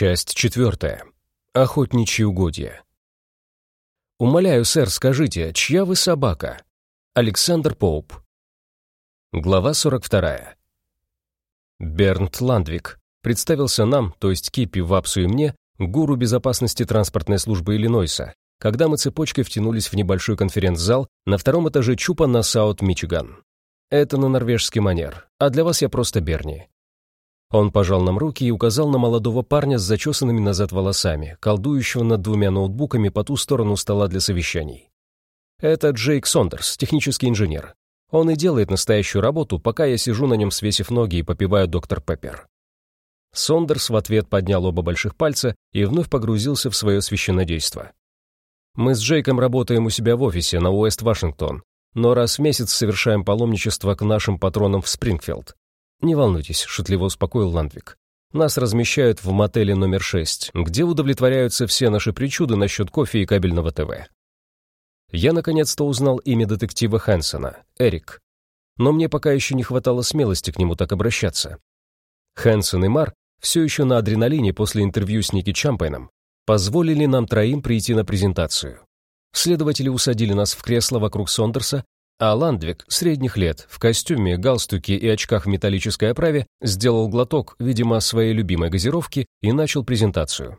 Часть четвертая. Охотничьи угодья. «Умоляю, сэр, скажите, чья вы собака?» Александр Поуп. Глава 42. Бернт Ландвик представился нам, то есть Кипи, Вапсу и мне, гуру безопасности транспортной службы Иллинойса, когда мы цепочкой втянулись в небольшой конференц-зал на втором этаже Чупа на Саут, Мичиган. Это на норвежский манер, а для вас я просто Берни. Он пожал нам руки и указал на молодого парня с зачесанными назад волосами, колдующего над двумя ноутбуками по ту сторону стола для совещаний. Это Джейк Сондерс, технический инженер. Он и делает настоящую работу, пока я сижу на нем, свесив ноги и попиваю доктор Пеппер. Сондерс в ответ поднял оба больших пальца и вновь погрузился в свое священнодейство. Мы с Джейком работаем у себя в офисе на Уэст-Вашингтон, но раз в месяц совершаем паломничество к нашим патронам в Спрингфилд. «Не волнуйтесь», — шутливо успокоил Ландвик. «Нас размещают в мотеле номер 6, где удовлетворяются все наши причуды насчет кофе и кабельного ТВ». Я наконец-то узнал имя детектива Хэнсона — Эрик. Но мне пока еще не хватало смелости к нему так обращаться. Хэнсон и Мар, все еще на адреналине после интервью с Ники Чампайном, позволили нам троим прийти на презентацию. Следователи усадили нас в кресло вокруг Сондерса а Ландвик, средних лет, в костюме, галстуке и очках в металлической оправе, сделал глоток, видимо, своей любимой газировки и начал презентацию.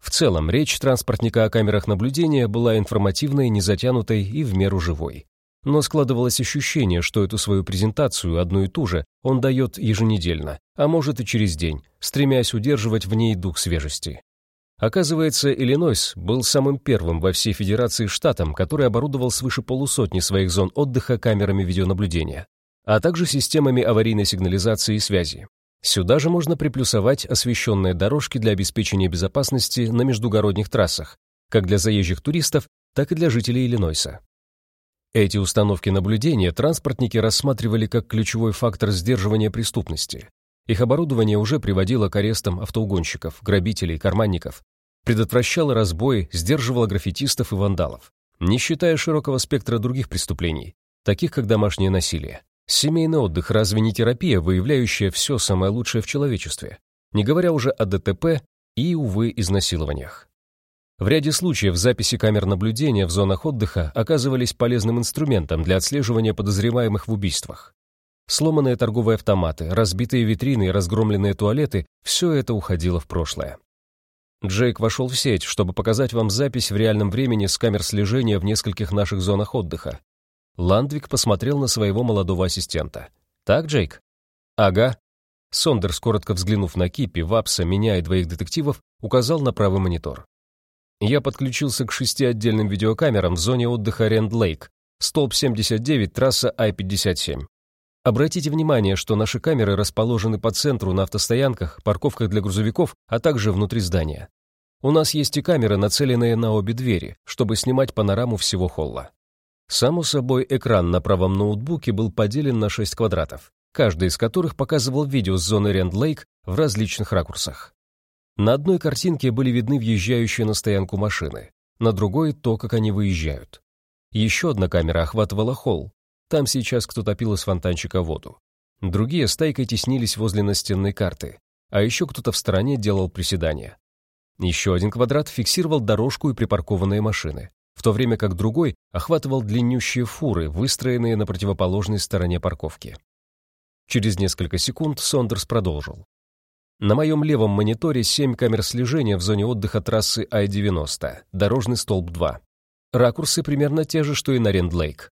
В целом, речь транспортника о камерах наблюдения была информативной, незатянутой и в меру живой. Но складывалось ощущение, что эту свою презентацию, одну и ту же, он дает еженедельно, а может и через день, стремясь удерживать в ней дух свежести. Оказывается, Иллинойс был самым первым во всей Федерации штатом, который оборудовал свыше полусотни своих зон отдыха камерами видеонаблюдения, а также системами аварийной сигнализации и связи. Сюда же можно приплюсовать освещенные дорожки для обеспечения безопасности на междугородних трассах, как для заезжих туристов, так и для жителей Иллинойса. Эти установки наблюдения транспортники рассматривали как ключевой фактор сдерживания преступности. Их оборудование уже приводило к арестам автоугонщиков, грабителей, карманников, предотвращала разбои, сдерживала граффитистов и вандалов, не считая широкого спектра других преступлений, таких как домашнее насилие. Семейный отдых разве не терапия, выявляющая все самое лучшее в человечестве, не говоря уже о ДТП и, увы, изнасилованиях. В ряде случаев записи камер наблюдения в зонах отдыха оказывались полезным инструментом для отслеживания подозреваемых в убийствах. Сломанные торговые автоматы, разбитые витрины и разгромленные туалеты – все это уходило в прошлое. Джейк вошел в сеть, чтобы показать вам запись в реальном времени с камер слежения в нескольких наших зонах отдыха. Ландвик посмотрел на своего молодого ассистента. «Так, Джейк?» «Ага». Сондерс, коротко взглянув на Кипи, Вапса, меня и двоих детективов, указал на правый монитор. Я подключился к шести отдельным видеокамерам в зоне отдыха Ренд-Лейк, столб 79, трасса I-57. Обратите внимание, что наши камеры расположены по центру на автостоянках, парковках для грузовиков, а также внутри здания. У нас есть и камеры, нацеленные на обе двери, чтобы снимать панораму всего холла. Само собой, экран на правом ноутбуке был поделен на 6 квадратов, каждый из которых показывал видео с зоны Ренд-Лейк в различных ракурсах. На одной картинке были видны въезжающие на стоянку машины, на другой — то, как они выезжают. Еще одна камера охватывала холл, там сейчас кто-то пил из фонтанчика воду. Другие стайкой теснились возле настенной карты, а еще кто-то в стороне делал приседания. Еще один квадрат фиксировал дорожку и припаркованные машины, в то время как другой охватывал длиннющие фуры, выстроенные на противоположной стороне парковки. Через несколько секунд Сондерс продолжил. На моем левом мониторе семь камер слежения в зоне отдыха трассы I-90, дорожный столб 2. Ракурсы примерно те же, что и на Рендлейк.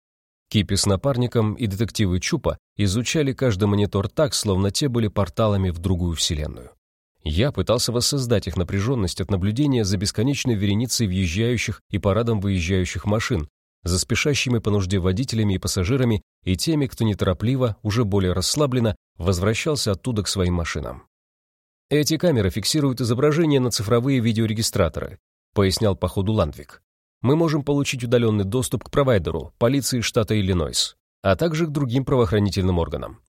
Кипи с напарником и детективы Чупа изучали каждый монитор так, словно те были порталами в другую вселенную. Я пытался воссоздать их напряженность от наблюдения за бесконечной вереницей въезжающих и парадом выезжающих машин, за спешащими по нужде водителями и пассажирами и теми, кто неторопливо, уже более расслабленно, возвращался оттуда к своим машинам. Эти камеры фиксируют изображения на цифровые видеорегистраторы, пояснял по ходу Ландвик мы можем получить удаленный доступ к провайдеру, полиции штата Иллинойс, а также к другим правоохранительным органам.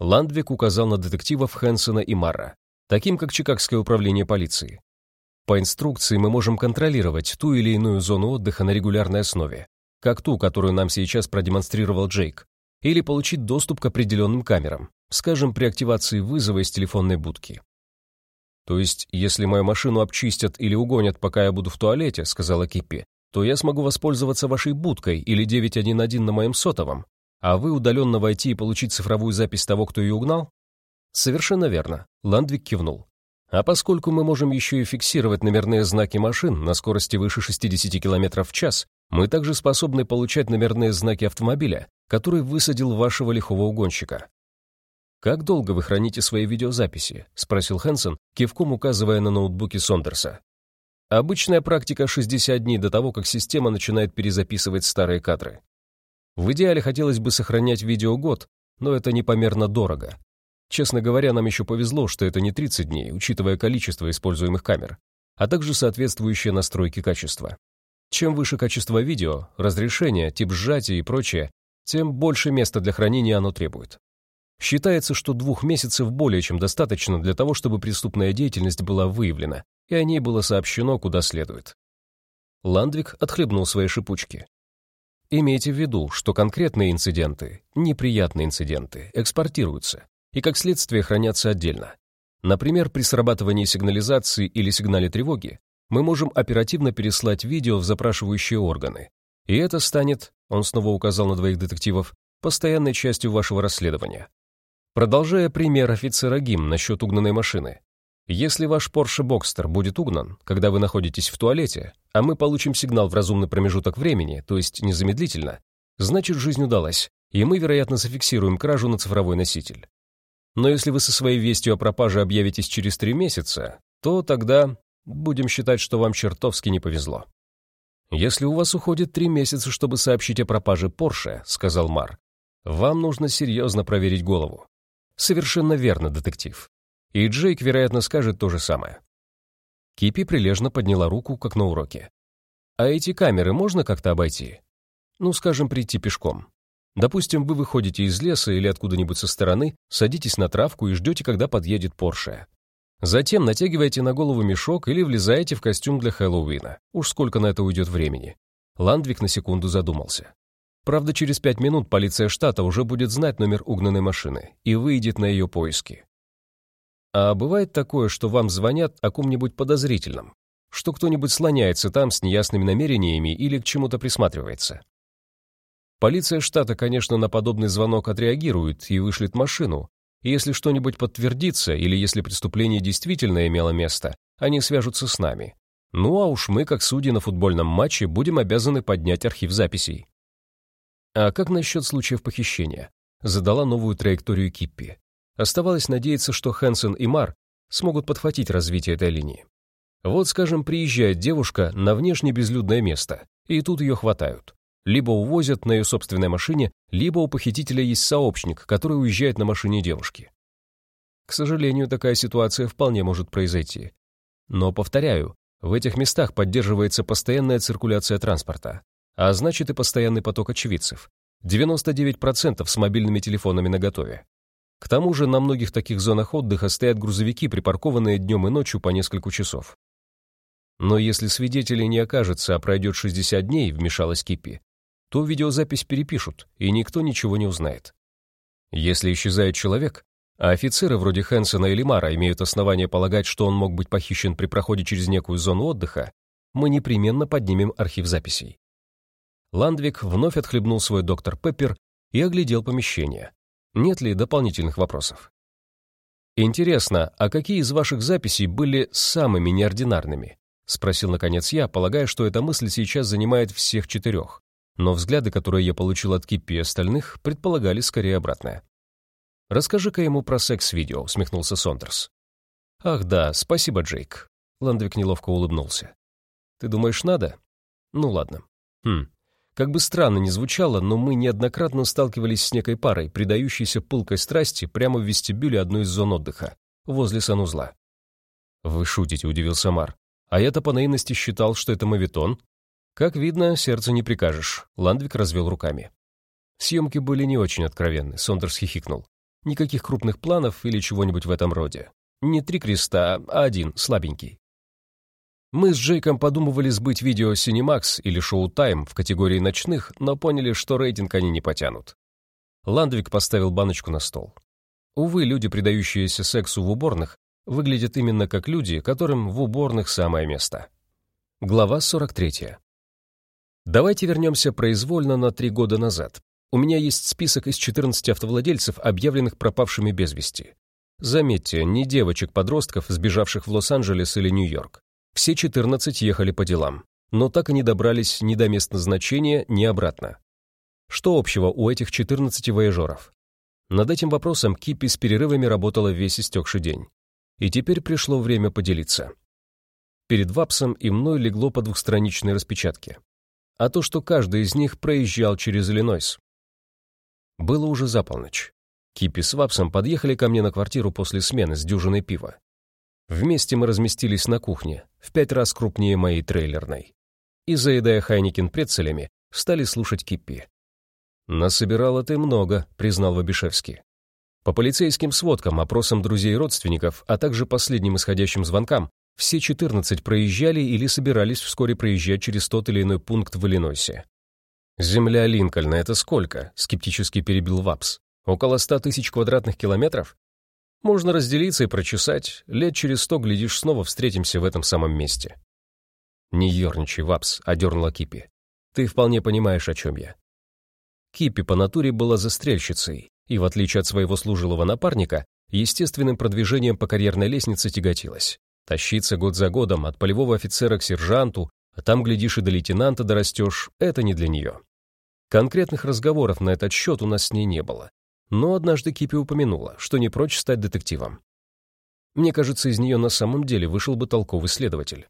Ландвик указал на детективов Хэнсона и Марра, таким как Чикагское управление полиции. По инструкции мы можем контролировать ту или иную зону отдыха на регулярной основе, как ту, которую нам сейчас продемонстрировал Джейк, или получить доступ к определенным камерам, скажем, при активации вызова из телефонной будки. То есть, если мою машину обчистят или угонят, пока я буду в туалете, сказала Киппи, то я смогу воспользоваться вашей будкой или 911 на моем сотовом, а вы удаленно войти и получить цифровую запись того, кто ее угнал? Совершенно верно. Ландвик кивнул. А поскольку мы можем еще и фиксировать номерные знаки машин на скорости выше 60 км в час, мы также способны получать номерные знаки автомобиля, который высадил вашего лихого угонщика. «Как долго вы храните свои видеозаписи?» — спросил Хэнсон, кивком указывая на ноутбуке Сондерса. «Обычная практика 60 дней до того, как система начинает перезаписывать старые кадры. В идеале хотелось бы сохранять видео год, но это непомерно дорого. Честно говоря, нам еще повезло, что это не 30 дней, учитывая количество используемых камер, а также соответствующие настройки качества. Чем выше качество видео, разрешение, тип сжатия и прочее, тем больше места для хранения оно требует. Считается, что двух месяцев более чем достаточно для того, чтобы преступная деятельность была выявлена, и о ней было сообщено куда следует. Ландвик отхлебнул свои шипучки. Имейте в виду, что конкретные инциденты, неприятные инциденты, экспортируются и как следствие хранятся отдельно. Например, при срабатывании сигнализации или сигнале тревоги мы можем оперативно переслать видео в запрашивающие органы. И это станет, он снова указал на двоих детективов, постоянной частью вашего расследования. Продолжая пример офицера ГИМ насчет угнанной машины. Если ваш Porsche Boxster будет угнан, когда вы находитесь в туалете, а мы получим сигнал в разумный промежуток времени, то есть незамедлительно, значит жизнь удалась, и мы, вероятно, зафиксируем кражу на цифровой носитель. Но если вы со своей вестью о пропаже объявитесь через три месяца, то тогда будем считать, что вам чертовски не повезло. «Если у вас уходит три месяца, чтобы сообщить о пропаже Порше», — сказал Мар, «вам нужно серьезно проверить голову. Совершенно верно, детектив. И Джейк, вероятно, скажет то же самое. Кипи прилежно подняла руку, как на уроке. А эти камеры можно как-то обойти? Ну, скажем, прийти пешком. Допустим, вы выходите из леса или откуда-нибудь со стороны, садитесь на травку и ждете, когда подъедет Порше. Затем натягиваете на голову мешок или влезаете в костюм для Хэллоуина. Уж сколько на это уйдет времени. Ландвик на секунду задумался. Правда, через пять минут полиция штата уже будет знать номер угнанной машины и выйдет на ее поиски. А бывает такое, что вам звонят о ком-нибудь подозрительном, что кто-нибудь слоняется там с неясными намерениями или к чему-то присматривается. Полиция штата, конечно, на подобный звонок отреагирует и вышлет машину, и если что-нибудь подтвердится или если преступление действительно имело место, они свяжутся с нами. Ну а уж мы, как судьи на футбольном матче, будем обязаны поднять архив записей. А как насчет случаев похищения? Задала новую траекторию Киппи. Оставалось надеяться, что Хэнсон и Мар смогут подхватить развитие этой линии. Вот, скажем, приезжает девушка на внешне безлюдное место, и тут ее хватают. Либо увозят на ее собственной машине, либо у похитителя есть сообщник, который уезжает на машине девушки. К сожалению, такая ситуация вполне может произойти. Но, повторяю, в этих местах поддерживается постоянная циркуляция транспорта а значит и постоянный поток очевидцев. 99% с мобильными телефонами наготове. К тому же на многих таких зонах отдыха стоят грузовики, припаркованные днем и ночью по несколько часов. Но если свидетелей не окажется, а пройдет 60 дней, вмешалась Киппи, то видеозапись перепишут, и никто ничего не узнает. Если исчезает человек, а офицеры вроде Хэнсона или Мара имеют основания полагать, что он мог быть похищен при проходе через некую зону отдыха, мы непременно поднимем архив записей. Ландвик вновь отхлебнул свой доктор Пеппер и оглядел помещение. Нет ли дополнительных вопросов? «Интересно, а какие из ваших записей были самыми неординарными?» — спросил наконец я, полагая, что эта мысль сейчас занимает всех четырех. Но взгляды, которые я получил от Киппи и остальных, предполагали скорее обратное. «Расскажи-ка ему про секс-видео», — усмехнулся Сондерс. «Ах да, спасибо, Джейк». Ландвик неловко улыбнулся. «Ты думаешь, надо? Ну ладно. Хм, как бы странно ни звучало, но мы неоднократно сталкивались с некой парой, предающейся пылкой страсти прямо в вестибюле одной из зон отдыха, возле санузла. «Вы шутите», — удивился Мар. «А я-то по наивности считал, что это мавитон». «Как видно, сердце не прикажешь», — Ландвик развел руками. Съемки были не очень откровенны, Сондерс хихикнул. Никаких крупных планов или чего-нибудь в этом роде. Не три креста, а один, слабенький. Мы с Джейком подумывали сбыть видео Cinemax или Showtime в категории ночных, но поняли, что рейтинг они не потянут. Ландвик поставил баночку на стол. Увы, люди, предающиеся сексу в уборных, выглядят именно как люди, которым в уборных самое место. Глава 43. Давайте вернемся произвольно на три года назад. У меня есть список из 14 автовладельцев, объявленных пропавшими без вести. Заметьте, не девочек-подростков, сбежавших в Лос-Анджелес или Нью-Йорк. Все 14 ехали по делам, но так и не добрались ни до мест назначения, ни обратно. Что общего у этих 14 вояжеров? Над этим вопросом Кипи с перерывами работала весь истекший день. И теперь пришло время поделиться. Перед Вапсом и мной легло по двухстраничной распечатке. А то, что каждый из них проезжал через Иллинойс. Было уже за полночь. Кипи с Вапсом подъехали ко мне на квартиру после смены с дюжиной пива. Вместе мы разместились на кухне, в пять раз крупнее моей трейлерной. И, заедая Хайникин прецелями, стали слушать Киппи. «Насобирала ты много», — признал Вабишевский. По полицейским сводкам, опросам друзей и родственников, а также последним исходящим звонкам, все 14 проезжали или собирались вскоре проезжать через тот или иной пункт в Иллинойсе. «Земля Линкольна — это сколько?» — скептически перебил Вапс. Около ста тысяч квадратных километров? Можно разделиться и прочесать. Лет через сто, глядишь, снова встретимся в этом самом месте. «Не ерничай, Вапс», — одернула Кипи. «Ты вполне понимаешь, о чем я». Кипи по натуре была застрельщицей, и, в отличие от своего служилого напарника, естественным продвижением по карьерной лестнице тяготилась. Тащиться год за годом от полевого офицера к сержанту, а там, глядишь, и до лейтенанта дорастешь, это не для нее. Конкретных разговоров на этот счет у нас с ней не было, но однажды Кипи упомянула, что не прочь стать детективом. Мне кажется, из нее на самом деле вышел бы толковый следователь.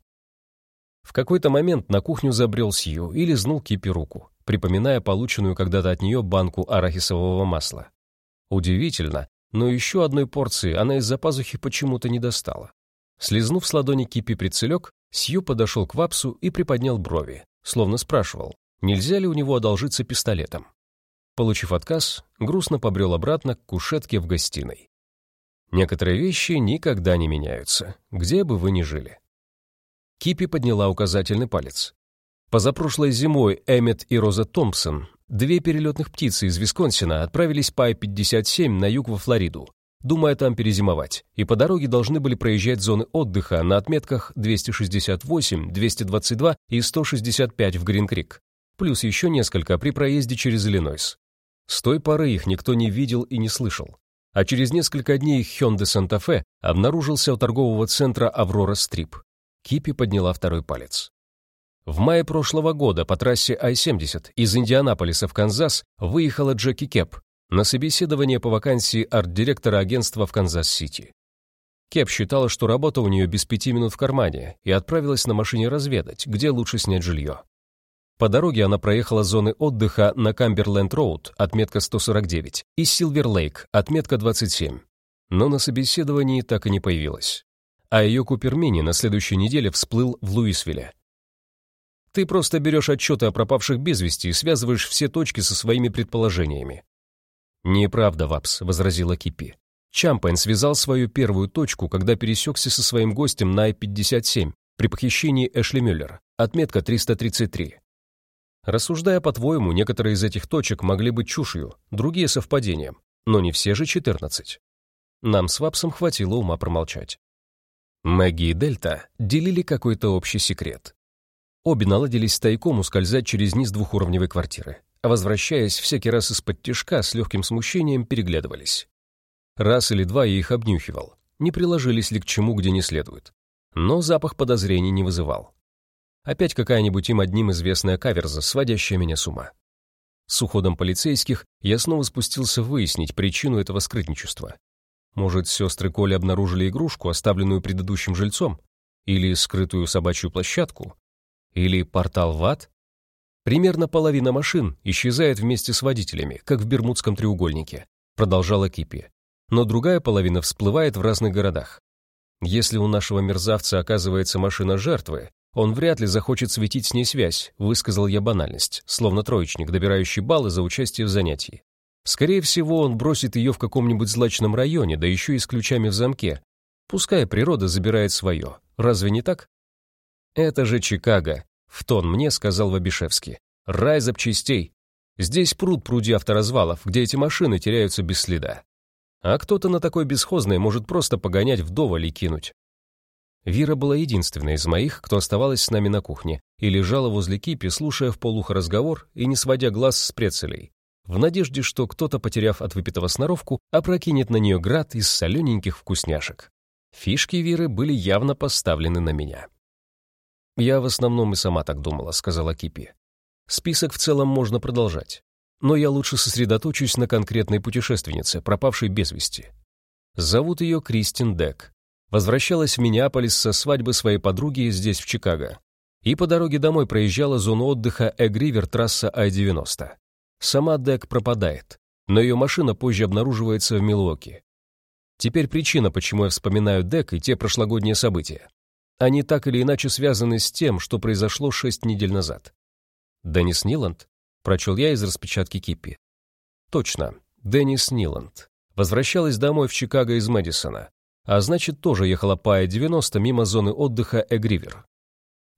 В какой-то момент на кухню забрел Сью и лизнул Кипи руку, припоминая полученную когда-то от нее банку арахисового масла. Удивительно, но еще одной порции она из-за пазухи почему-то не достала. Слизнув с ладони Кипи прицелек, Сью подошел к Вапсу и приподнял брови, словно спрашивал, нельзя ли у него одолжиться пистолетом. Получив отказ, грустно побрел обратно к кушетке в гостиной. Некоторые вещи никогда не меняются, где бы вы ни жили. Кипи подняла указательный палец. Позапрошлой зимой Эммет и Роза Томпсон, две перелетных птицы из Висконсина, отправились по I-57 на юг во Флориду, думая там перезимовать, и по дороге должны были проезжать зоны отдыха на отметках 268, 222 и 165 в Грин-Крик, плюс еще несколько при проезде через Иллинойс. С той поры их никто не видел и не слышал. А через несколько дней Hyundai Santa Fe обнаружился у торгового центра Аврора Стрип. Кипи подняла второй палец. В мае прошлого года по трассе I-70 из Индианаполиса в Канзас выехала Джеки Кеп на собеседование по вакансии арт-директора агентства в Канзас-Сити. Кеп считала, что работа у нее без пяти минут в кармане и отправилась на машине разведать, где лучше снять жилье. По дороге она проехала зоны отдыха на Камберленд-Роуд, отметка 149, и Силвер-Лейк, отметка 27. Но на собеседовании так и не появилась. А ее Купер-мини на следующей неделе всплыл в Луисвилле. Ты просто берешь отчеты о пропавших без вести и связываешь все точки со своими предположениями. «Неправда, Вапс», — возразила Кипи. Чампайн связал свою первую точку, когда пересекся со своим гостем на I-57 при похищении Эшли Мюллер, отметка 333. Рассуждая по-твоему, некоторые из этих точек могли быть чушью, другие — совпадением, но не все же 14. Нам с Вапсом хватило ума промолчать. Мэгги и Дельта делили какой-то общий секрет. Обе наладились тайком ускользать через низ двухуровневой квартиры, а возвращаясь всякий раз из-под тишка с легким смущением переглядывались. Раз или два я их обнюхивал, не приложились ли к чему, где не следует. Но запах подозрений не вызывал. Опять какая-нибудь им одним известная каверза, сводящая меня с ума. С уходом полицейских я снова спустился выяснить причину этого скрытничества. Может, сестры Коли обнаружили игрушку, оставленную предыдущим жильцом? Или скрытую собачью площадку? Или портал в ад? Примерно половина машин исчезает вместе с водителями, как в Бермудском треугольнике, продолжала Кипи. Но другая половина всплывает в разных городах. Если у нашего мерзавца оказывается машина жертвы, он вряд ли захочет светить с ней связь, высказал я банальность, словно троечник, добирающий баллы за участие в занятии. Скорее всего, он бросит ее в каком-нибудь злачном районе, да еще и с ключами в замке. Пускай природа забирает свое. Разве не так? Это же Чикаго, в тон мне сказал Вабишевский. Рай запчастей. Здесь пруд пруди авторазвалов, где эти машины теряются без следа. А кто-то на такой бесхозной может просто погонять вдоволь и кинуть. Вира была единственной из моих, кто оставалась с нами на кухне и лежала возле кипи, слушая в полухо разговор и не сводя глаз с прецелей, в надежде, что кто-то, потеряв от выпитого сноровку, опрокинет на нее град из солененьких вкусняшек. Фишки Виры были явно поставлены на меня. «Я в основном и сама так думала», — сказала Кипи. «Список в целом можно продолжать. Но я лучше сосредоточусь на конкретной путешественнице, пропавшей без вести. Зовут ее Кристин Дек. Возвращалась в Миннеаполис со свадьбы своей подруги здесь, в Чикаго. И по дороге домой проезжала зону отдыха Эгривер, трасса I-90. Сама Дек пропадает, но ее машина позже обнаруживается в Милуоке. Теперь причина, почему я вспоминаю Дек и те прошлогодние события. Они так или иначе связаны с тем, что произошло шесть недель назад. Деннис Ниланд? Прочел я из распечатки Киппи. Точно, Деннис Ниланд. Возвращалась домой в Чикаго из Мэдисона, а значит, тоже ехала по А-90 мимо зоны отдыха Эгривер.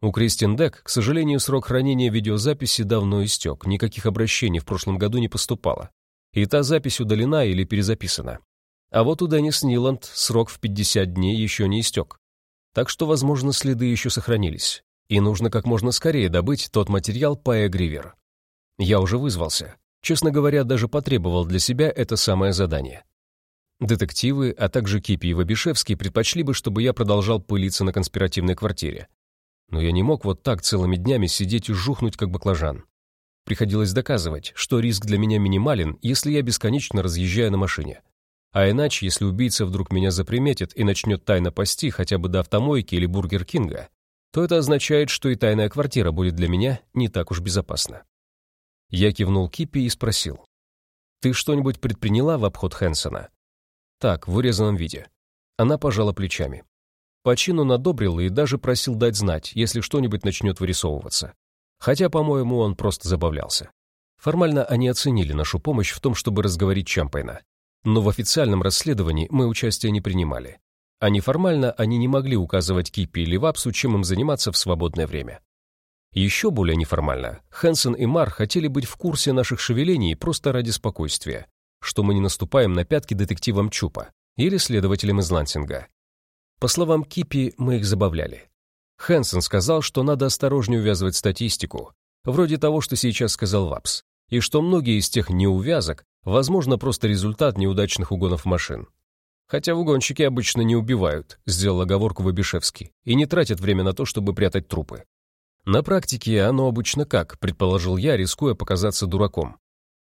У Кристин Дек, к сожалению, срок хранения видеозаписи давно истек, никаких обращений в прошлом году не поступало. И та запись удалена или перезаписана. А вот у Деннис Ниланд срок в 50 дней еще не истек. Так что, возможно, следы еще сохранились. И нужно как можно скорее добыть тот материал по Эгривер. Я уже вызвался. Честно говоря, даже потребовал для себя это самое задание. Детективы, а также Кипи и Вабишевский предпочли бы, чтобы я продолжал пылиться на конспиративной квартире. Но я не мог вот так целыми днями сидеть и жухнуть, как баклажан. Приходилось доказывать, что риск для меня минимален, если я бесконечно разъезжаю на машине. А иначе, если убийца вдруг меня заприметит и начнет тайно пасти хотя бы до автомойки или Бургер Кинга, то это означает, что и тайная квартира будет для меня не так уж безопасна. Я кивнул Кипи и спросил. «Ты что-нибудь предприняла в обход Хэнсона?» «Так, в урезанном виде». Она пожала плечами. По чину надобрил и даже просил дать знать, если что-нибудь начнет вырисовываться. Хотя, по-моему, он просто забавлялся. Формально они оценили нашу помощь в том, чтобы разговорить Чампайна. Но в официальном расследовании мы участия не принимали. А неформально они не могли указывать Кипи или Вапсу, чем им заниматься в свободное время. Еще более неформально, Хэнсон и Мар хотели быть в курсе наших шевелений просто ради спокойствия, что мы не наступаем на пятки детективам Чупа или следователям из Лансинга. По словам Кипи, мы их забавляли. Хэнсон сказал, что надо осторожнее увязывать статистику, вроде того, что сейчас сказал Вапс, и что многие из тех неувязок, возможно, просто результат неудачных угонов машин. Хотя угонщики обычно не убивают, сделал оговорку Вабишевский, и не тратят время на то, чтобы прятать трупы. На практике оно обычно как, предположил я, рискуя показаться дураком.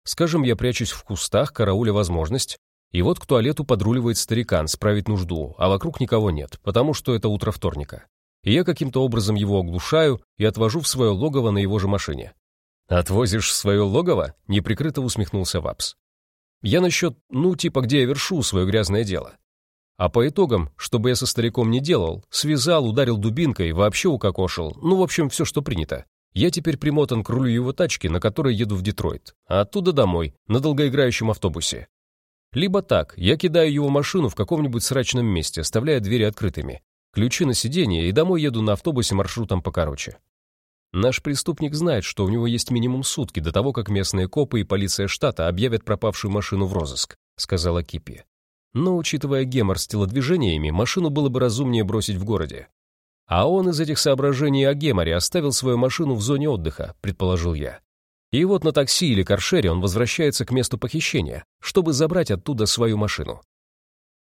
Скажем, я прячусь в кустах, карауля возможность, и вот к туалету подруливает старикан справить нужду, а вокруг никого нет, потому что это утро вторника. И я каким-то образом его оглушаю и отвожу в свое логово на его же машине. «Отвозишь в свое логово?» — неприкрыто усмехнулся Вапс. «Я насчет, ну, типа, где я вершу свое грязное дело. А по итогам, что бы я со стариком не делал, связал, ударил дубинкой, вообще укокошил, ну, в общем, все, что принято. Я теперь примотан к рулю его тачки, на которой еду в Детройт, а оттуда домой, на долгоиграющем автобусе. Либо так, я кидаю его машину в каком-нибудь срачном месте, оставляя двери открытыми. Ключи на сиденье и домой еду на автобусе маршрутом покороче. Наш преступник знает, что у него есть минимум сутки до того, как местные копы и полиция штата объявят пропавшую машину в розыск, сказала Кипи. Но, учитывая гемор с телодвижениями, машину было бы разумнее бросить в городе. А он из этих соображений о геморе оставил свою машину в зоне отдыха, предположил я. И вот на такси или каршере он возвращается к месту похищения, чтобы забрать оттуда свою машину.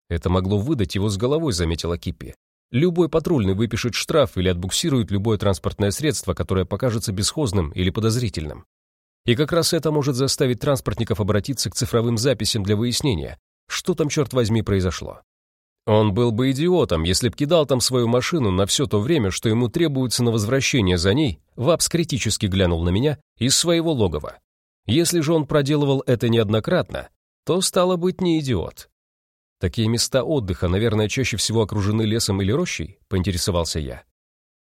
Это могло выдать его с головой, заметила Киппи. Любой патрульный выпишет штраф или отбуксирует любое транспортное средство, которое покажется бесхозным или подозрительным. И как раз это может заставить транспортников обратиться к цифровым записям для выяснения, что там, черт возьми, произошло. Он был бы идиотом, если б кидал там свою машину на все то время, что ему требуется на возвращение за ней, Вапс критически глянул на меня из своего логова. Если же он проделывал это неоднократно, то, стало быть, не идиот. Такие места отдыха, наверное, чаще всего окружены лесом или рощей, поинтересовался я.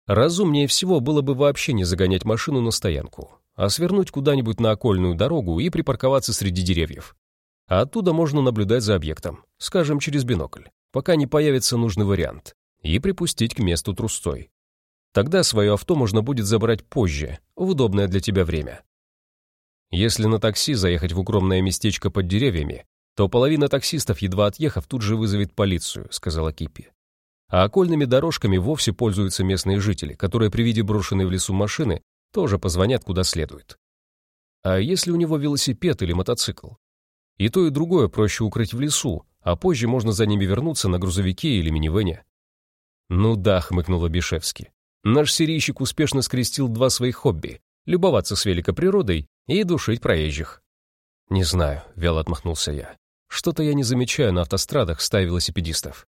Разумнее всего было бы вообще не загонять машину на стоянку, а свернуть куда-нибудь на окольную дорогу и припарковаться среди деревьев. А оттуда можно наблюдать за объектом, скажем, через бинокль пока не появится нужный вариант, и припустить к месту трустой. Тогда свое авто можно будет забрать позже, в удобное для тебя время. Если на такси заехать в укромное местечко под деревьями, то половина таксистов, едва отъехав, тут же вызовет полицию», — сказала Кипи. А окольными дорожками вовсе пользуются местные жители, которые при виде брошенной в лесу машины тоже позвонят куда следует. А если у него велосипед или мотоцикл? И то, и другое проще укрыть в лесу, а позже можно за ними вернуться на грузовике или минивэне. «Ну да», — хмыкнул Бишевский. «Наш серийщик успешно скрестил два своих хобби — любоваться с великоприродой и душить проезжих». «Не знаю», — вяло отмахнулся я. «Что-то я не замечаю на автострадах стаи велосипедистов».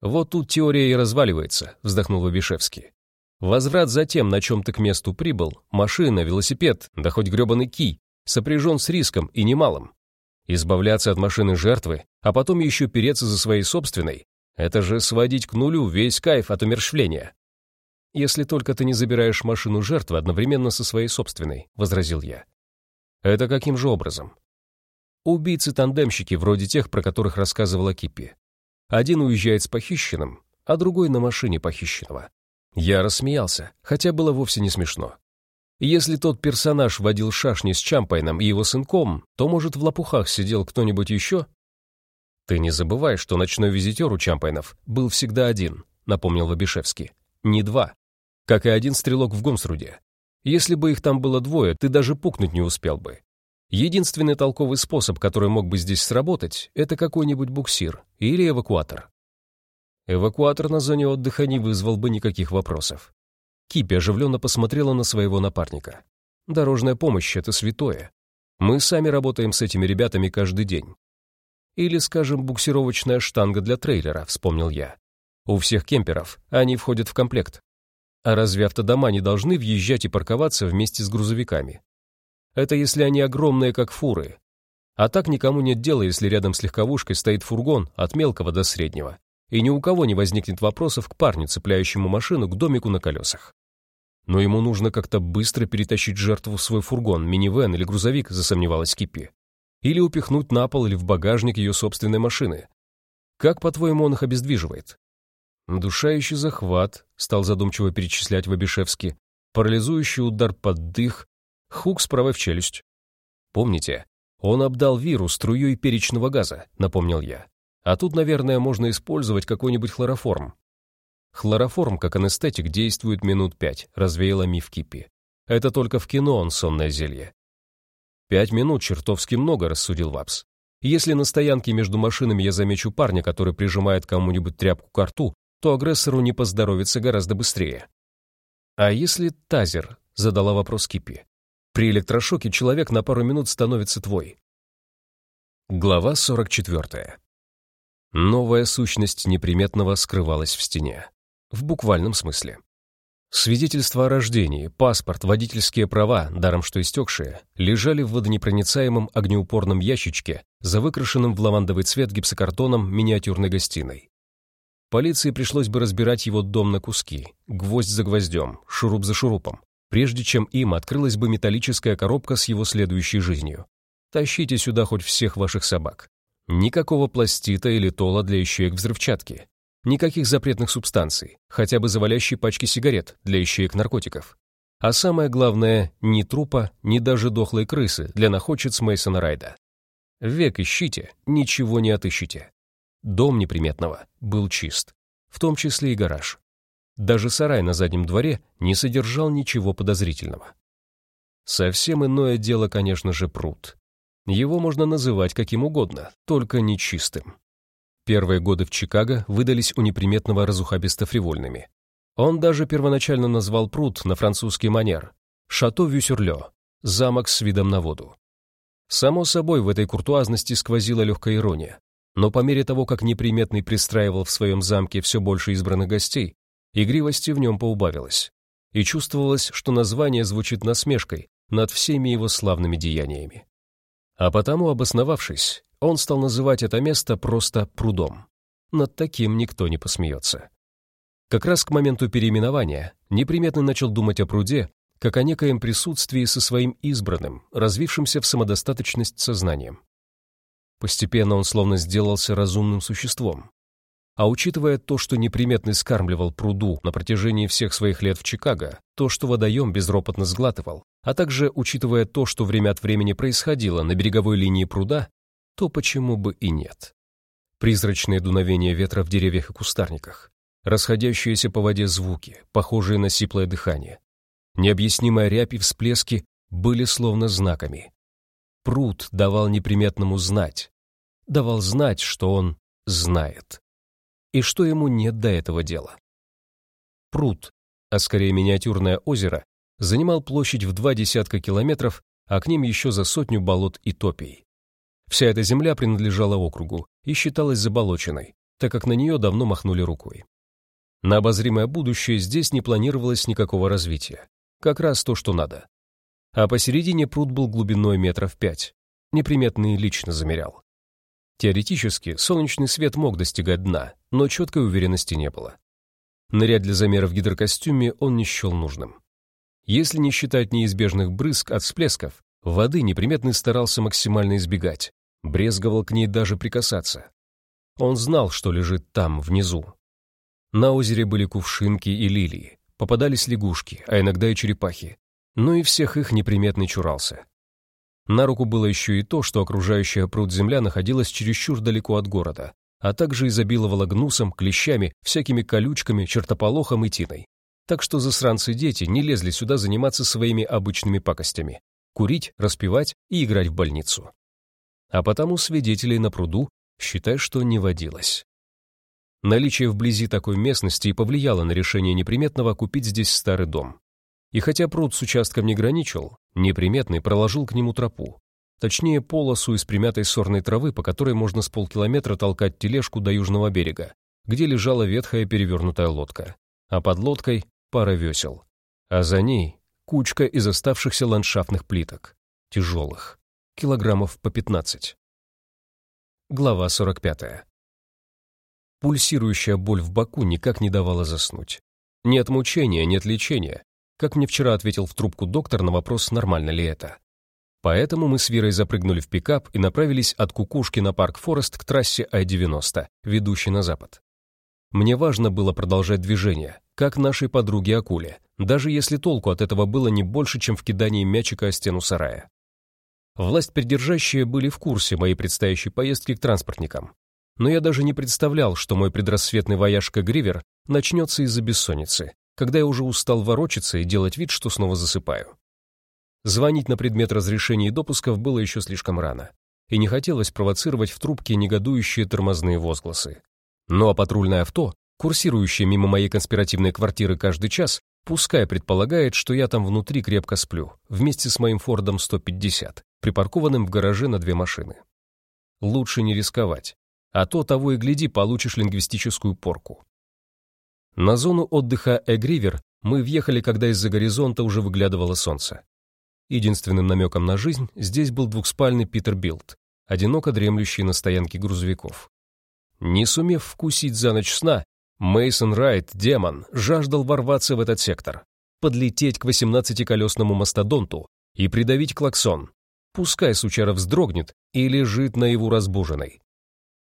«Вот тут теория и разваливается», — вздохнул Вабишевский. «Возврат за тем, на чем ты к месту прибыл, машина, велосипед, да хоть гребаный кий, сопряжен с риском и немалым. Избавляться от машины жертвы, а потом еще переться за своей собственной, это же сводить к нулю весь кайф от умерщвления. «Если только ты не забираешь машину жертвы одновременно со своей собственной», — возразил я. «Это каким же образом?» Убийцы-тандемщики, вроде тех, про которых рассказывала Киппи. Один уезжает с похищенным, а другой на машине похищенного. Я рассмеялся, хотя было вовсе не смешно. Если тот персонаж водил шашни с Чампайном и его сынком, то, может, в лопухах сидел кто-нибудь еще? Ты не забывай, что ночной визитер у Чампайнов был всегда один, напомнил Вабишевский. Не два. Как и один стрелок в Гомсруде. Если бы их там было двое, ты даже пукнуть не успел бы. Единственный толковый способ, который мог бы здесь сработать, это какой-нибудь буксир или эвакуатор. Эвакуатор на зоне отдыха не вызвал бы никаких вопросов. Кипи оживленно посмотрела на своего напарника. «Дорожная помощь — это святое. Мы сами работаем с этими ребятами каждый день. Или, скажем, буксировочная штанга для трейлера», — вспомнил я. «У всех кемперов они входят в комплект. А разве автодома не должны въезжать и парковаться вместе с грузовиками? Это если они огромные, как фуры. А так никому нет дела, если рядом с легковушкой стоит фургон от мелкого до среднего и ни у кого не возникнет вопросов к парню, цепляющему машину к домику на колесах. Но ему нужно как-то быстро перетащить жертву в свой фургон, минивэн или грузовик, засомневалась Кипи. Или упихнуть на пол или в багажник ее собственной машины. Как, по-твоему, он их обездвиживает? Душающий захват, стал задумчиво перечислять Вабишевский, парализующий удар под дых, хук с правой в челюсть. Помните, он обдал вирус струей перечного газа, напомнил я. А тут, наверное, можно использовать какой-нибудь хлороформ. Хлороформ, как анестетик, действует минут пять, развеяла миф Кипи. Это только в кино он сонное зелье. Пять минут чертовски много, рассудил Вапс. Если на стоянке между машинами я замечу парня, который прижимает кому-нибудь тряпку к рту, то агрессору не поздоровится гораздо быстрее. А если тазер, задала вопрос Кипи. При электрошоке человек на пару минут становится твой. Глава 44. Новая сущность неприметного скрывалась в стене. В буквальном смысле. Свидетельство о рождении, паспорт, водительские права, даром что истекшие, лежали в водонепроницаемом огнеупорном ящичке за выкрашенным в лавандовый цвет гипсокартоном миниатюрной гостиной. Полиции пришлось бы разбирать его дом на куски, гвоздь за гвоздем, шуруп за шурупом, прежде чем им открылась бы металлическая коробка с его следующей жизнью. Тащите сюда хоть всех ваших собак. Никакого пластита или тола для ячеек взрывчатки. Никаких запретных субстанций, хотя бы завалящей пачки сигарет для ячеек наркотиков. А самое главное, ни трупа, ни даже дохлой крысы для находчиц Мейсона Райда. Век ищите, ничего не отыщите. Дом неприметного был чист, в том числе и гараж. Даже сарай на заднем дворе не содержал ничего подозрительного. Совсем иное дело, конечно же, пруд. Его можно называть каким угодно, только нечистым. Первые годы в Чикаго выдались у неприметного разухабиста фривольными. Он даже первоначально назвал пруд на французский манер «Шато Вюсюрлё» — замок с видом на воду. Само собой, в этой куртуазности сквозила легкая ирония, но по мере того, как неприметный пристраивал в своем замке все больше избранных гостей, игривости в нем поубавилось, и чувствовалось, что название звучит насмешкой над всеми его славными деяниями. А потому, обосновавшись, он стал называть это место просто прудом. Над таким никто не посмеется. Как раз к моменту переименования неприметный начал думать о пруде, как о некоем присутствии со своим избранным, развившимся в самодостаточность сознанием. Постепенно он словно сделался разумным существом. А учитывая то, что неприметный скармливал пруду на протяжении всех своих лет в Чикаго, то, что водоем безропотно сглатывал, а также учитывая то, что время от времени происходило на береговой линии пруда, то почему бы и нет? Призрачные дуновения ветра в деревьях и кустарниках, расходящиеся по воде звуки, похожие на сиплое дыхание, необъяснимая рябь и всплески были словно знаками. Пруд давал неприметному знать, давал знать, что он знает, и что ему нет до этого дела. Пруд, а скорее миниатюрное озеро, занимал площадь в два десятка километров, а к ним еще за сотню болот и топий. Вся эта земля принадлежала округу и считалась заболоченной, так как на нее давно махнули рукой. На обозримое будущее здесь не планировалось никакого развития. Как раз то, что надо. А посередине пруд был глубиной метров пять. Неприметный лично замерял. Теоретически, солнечный свет мог достигать дна, но четкой уверенности не было. Нырять для замера в гидрокостюме он не счел нужным. Если не считать неизбежных брызг от всплесков, воды неприметный старался максимально избегать, брезговал к ней даже прикасаться. Он знал, что лежит там, внизу. На озере были кувшинки и лилии, попадались лягушки, а иногда и черепахи, но и всех их неприметный чурался. На руку было еще и то, что окружающая пруд земля находилась чересчур далеко от города, а также изобиловала гнусом, клещами, всякими колючками, чертополохом и тиной так что засранцы-дети не лезли сюда заниматься своими обычными пакостями — курить, распивать и играть в больницу. А потому свидетелей на пруду, считай, что не водилось. Наличие вблизи такой местности и повлияло на решение неприметного купить здесь старый дом. И хотя пруд с участком не граничил, неприметный проложил к нему тропу, точнее полосу из примятой сорной травы, по которой можно с полкилометра толкать тележку до южного берега, где лежала ветхая перевернутая лодка, а под лодкой пара весел, а за ней кучка из оставшихся ландшафтных плиток, тяжелых, килограммов по 15. Глава 45. Пульсирующая боль в боку никак не давала заснуть. Нет мучения, нет лечения, как мне вчера ответил в трубку доктор на вопрос, нормально ли это. Поэтому мы с Вирой запрыгнули в пикап и направились от Кукушки на парк Форест к трассе I-90, ведущей на запад. Мне важно было продолжать движение, как нашей подруге Акуле, даже если толку от этого было не больше, чем в кидании мячика о стену сарая. Власть придержащие были в курсе моей предстоящей поездки к транспортникам. Но я даже не представлял, что мой предрассветный вояж к Гривер начнется из-за бессонницы, когда я уже устал ворочаться и делать вид, что снова засыпаю. Звонить на предмет разрешений и допусков было еще слишком рано, и не хотелось провоцировать в трубке негодующие тормозные возгласы. Ну а патрульное авто, курсирующее мимо моей конспиративной квартиры каждый час, пускай предполагает, что я там внутри крепко сплю, вместе с моим Фордом 150, припаркованным в гараже на две машины. Лучше не рисковать, а то того и гляди, получишь лингвистическую порку. На зону отдыха Эгривер мы въехали, когда из-за горизонта уже выглядывало солнце. Единственным намеком на жизнь здесь был двухспальный Питер Билд, одиноко дремлющий на стоянке грузовиков. Не сумев вкусить за ночь сна, Мейсон Райт, демон, жаждал ворваться в этот сектор, подлететь к 18-колесному мастодонту и придавить клаксон. Пускай сучара вздрогнет и лежит наяву разбуженной.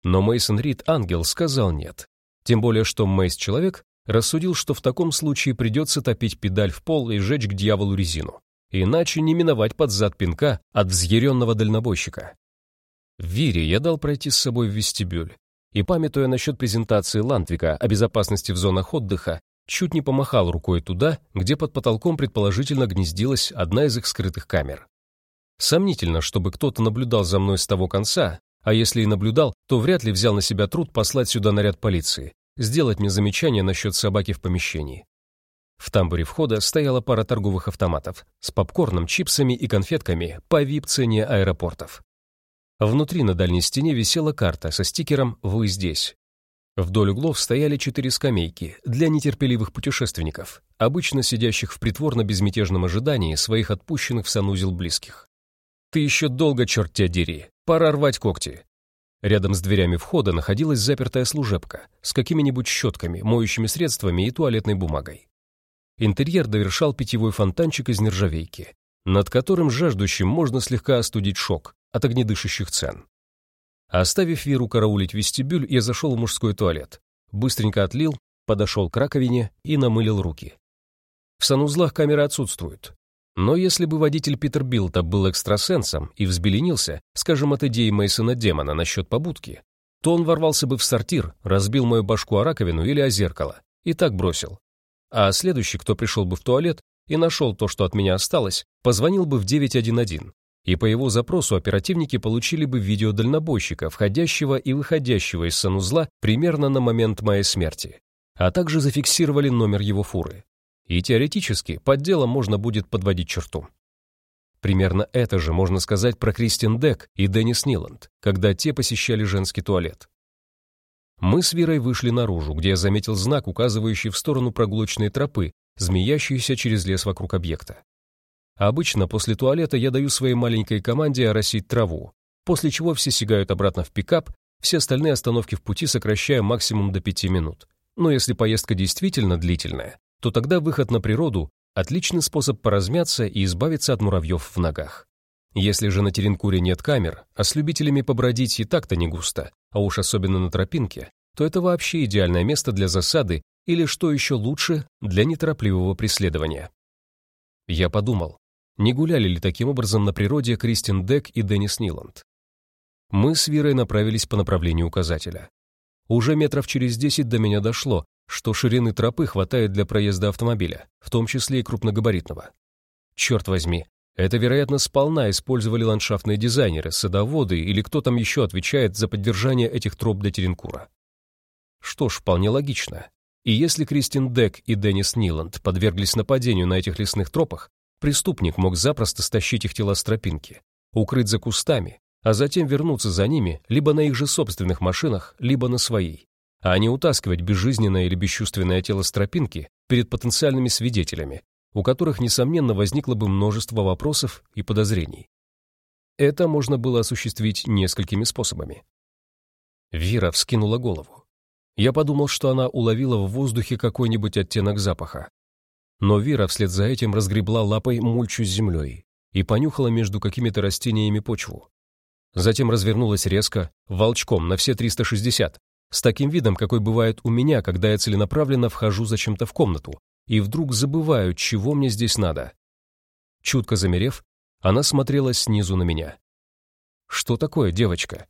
Но Мейсон Рид, ангел, сказал нет. Тем более, что Мейс человек рассудил, что в таком случае придется топить педаль в пол и жечь к дьяволу резину. Иначе не миновать под зад пинка от взъяренного дальнобойщика. Вире я дал пройти с собой в вестибюль, и, памятуя насчет презентации Ландвика о безопасности в зонах отдыха, чуть не помахал рукой туда, где под потолком предположительно гнездилась одна из их скрытых камер. Сомнительно, чтобы кто-то наблюдал за мной с того конца, а если и наблюдал, то вряд ли взял на себя труд послать сюда наряд полиции, сделать мне замечание насчет собаки в помещении. В тамбуре входа стояла пара торговых автоматов с попкорном, чипсами и конфетками по вип-цене аэропортов. Внутри на дальней стене висела карта со стикером «Вы здесь». Вдоль углов стояли четыре скамейки для нетерпеливых путешественников, обычно сидящих в притворно-безмятежном ожидании своих отпущенных в санузел близких. «Ты еще долго, черт тебя дери! Пора рвать когти!» Рядом с дверями входа находилась запертая служебка с какими-нибудь щетками, моющими средствами и туалетной бумагой. Интерьер довершал питьевой фонтанчик из нержавейки, над которым жаждущим можно слегка остудить шок, от огнедышащих цен. Оставив Веру караулить вестибюль, я зашел в мужской туалет, быстренько отлил, подошел к раковине и намылил руки. В санузлах камеры отсутствуют. Но если бы водитель Питер Билта был экстрасенсом и взбеленился, скажем, от идеи Мейсона Демона насчет побудки, то он ворвался бы в сортир, разбил мою башку о раковину или о зеркало, и так бросил. А следующий, кто пришел бы в туалет и нашел то, что от меня осталось, позвонил бы в 911, и по его запросу оперативники получили бы видео дальнобойщика, входящего и выходящего из санузла примерно на момент моей смерти, а также зафиксировали номер его фуры. И теоретически под делом можно будет подводить черту. Примерно это же можно сказать про Кристин Дек и Деннис Ниланд, когда те посещали женский туалет. Мы с Верой вышли наружу, где я заметил знак, указывающий в сторону прогулочной тропы, змеящейся через лес вокруг объекта. Обычно после туалета я даю своей маленькой команде оросить траву, после чего все сигают обратно в пикап, все остальные остановки в пути сокращая максимум до пяти минут. Но если поездка действительно длительная, то тогда выход на природу – отличный способ поразмяться и избавиться от муравьев в ногах. Если же на Теренкуре нет камер, а с любителями побродить и так-то не густо, а уж особенно на тропинке, то это вообще идеальное место для засады или, что еще лучше, для неторопливого преследования. Я подумал, не гуляли ли таким образом на природе Кристин Дек и Деннис Ниланд. Мы с Вирой направились по направлению указателя. Уже метров через десять до меня дошло, что ширины тропы хватает для проезда автомобиля, в том числе и крупногабаритного. Черт возьми, это, вероятно, сполна использовали ландшафтные дизайнеры, садоводы или кто там еще отвечает за поддержание этих троп для Теренкура. Что ж, вполне логично. И если Кристин Дек и Деннис Ниланд подверглись нападению на этих лесных тропах, преступник мог запросто стащить их тела с тропинки, укрыть за кустами, а затем вернуться за ними либо на их же собственных машинах, либо на своей а не утаскивать безжизненное или бесчувственное тело с тропинки перед потенциальными свидетелями, у которых, несомненно, возникло бы множество вопросов и подозрений. Это можно было осуществить несколькими способами. Вера вскинула голову. Я подумал, что она уловила в воздухе какой-нибудь оттенок запаха. Но Вера вслед за этим разгребла лапой мульчу с землей и понюхала между какими-то растениями почву. Затем развернулась резко, волчком на все 360, с таким видом, какой бывает у меня, когда я целенаправленно вхожу зачем-то в комнату, и вдруг забываю, чего мне здесь надо. Чутко замерев, она смотрела снизу на меня. «Что такое, девочка?»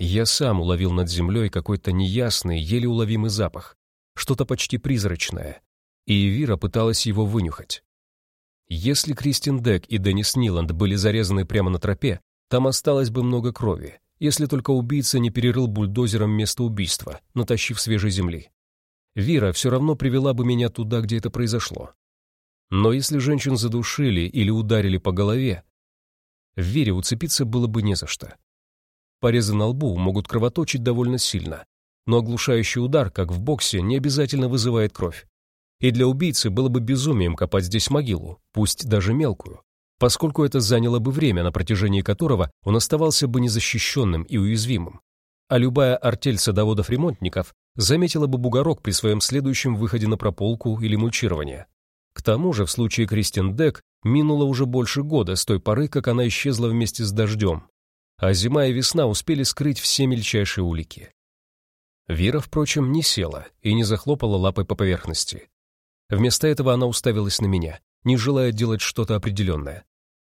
Я сам уловил над землей какой-то неясный, еле уловимый запах, что-то почти призрачное, и Вира пыталась его вынюхать. Если Кристин Дек и Деннис Ниланд были зарезаны прямо на тропе, там осталось бы много крови, если только убийца не перерыл бульдозером место убийства, натащив свежей земли. Вера все равно привела бы меня туда, где это произошло. Но если женщин задушили или ударили по голове, в Вере уцепиться было бы не за что. Порезы на лбу могут кровоточить довольно сильно, но оглушающий удар, как в боксе, не обязательно вызывает кровь. И для убийцы было бы безумием копать здесь могилу, пусть даже мелкую поскольку это заняло бы время, на протяжении которого он оставался бы незащищенным и уязвимым. А любая артель садоводов-ремонтников заметила бы бугорок при своем следующем выходе на прополку или мульчирование. К тому же в случае Кристин Дек минуло уже больше года с той поры, как она исчезла вместе с дождем, а зима и весна успели скрыть все мельчайшие улики. Вера, впрочем, не села и не захлопала лапой по поверхности. Вместо этого она уставилась на меня, не желая делать что-то определенное.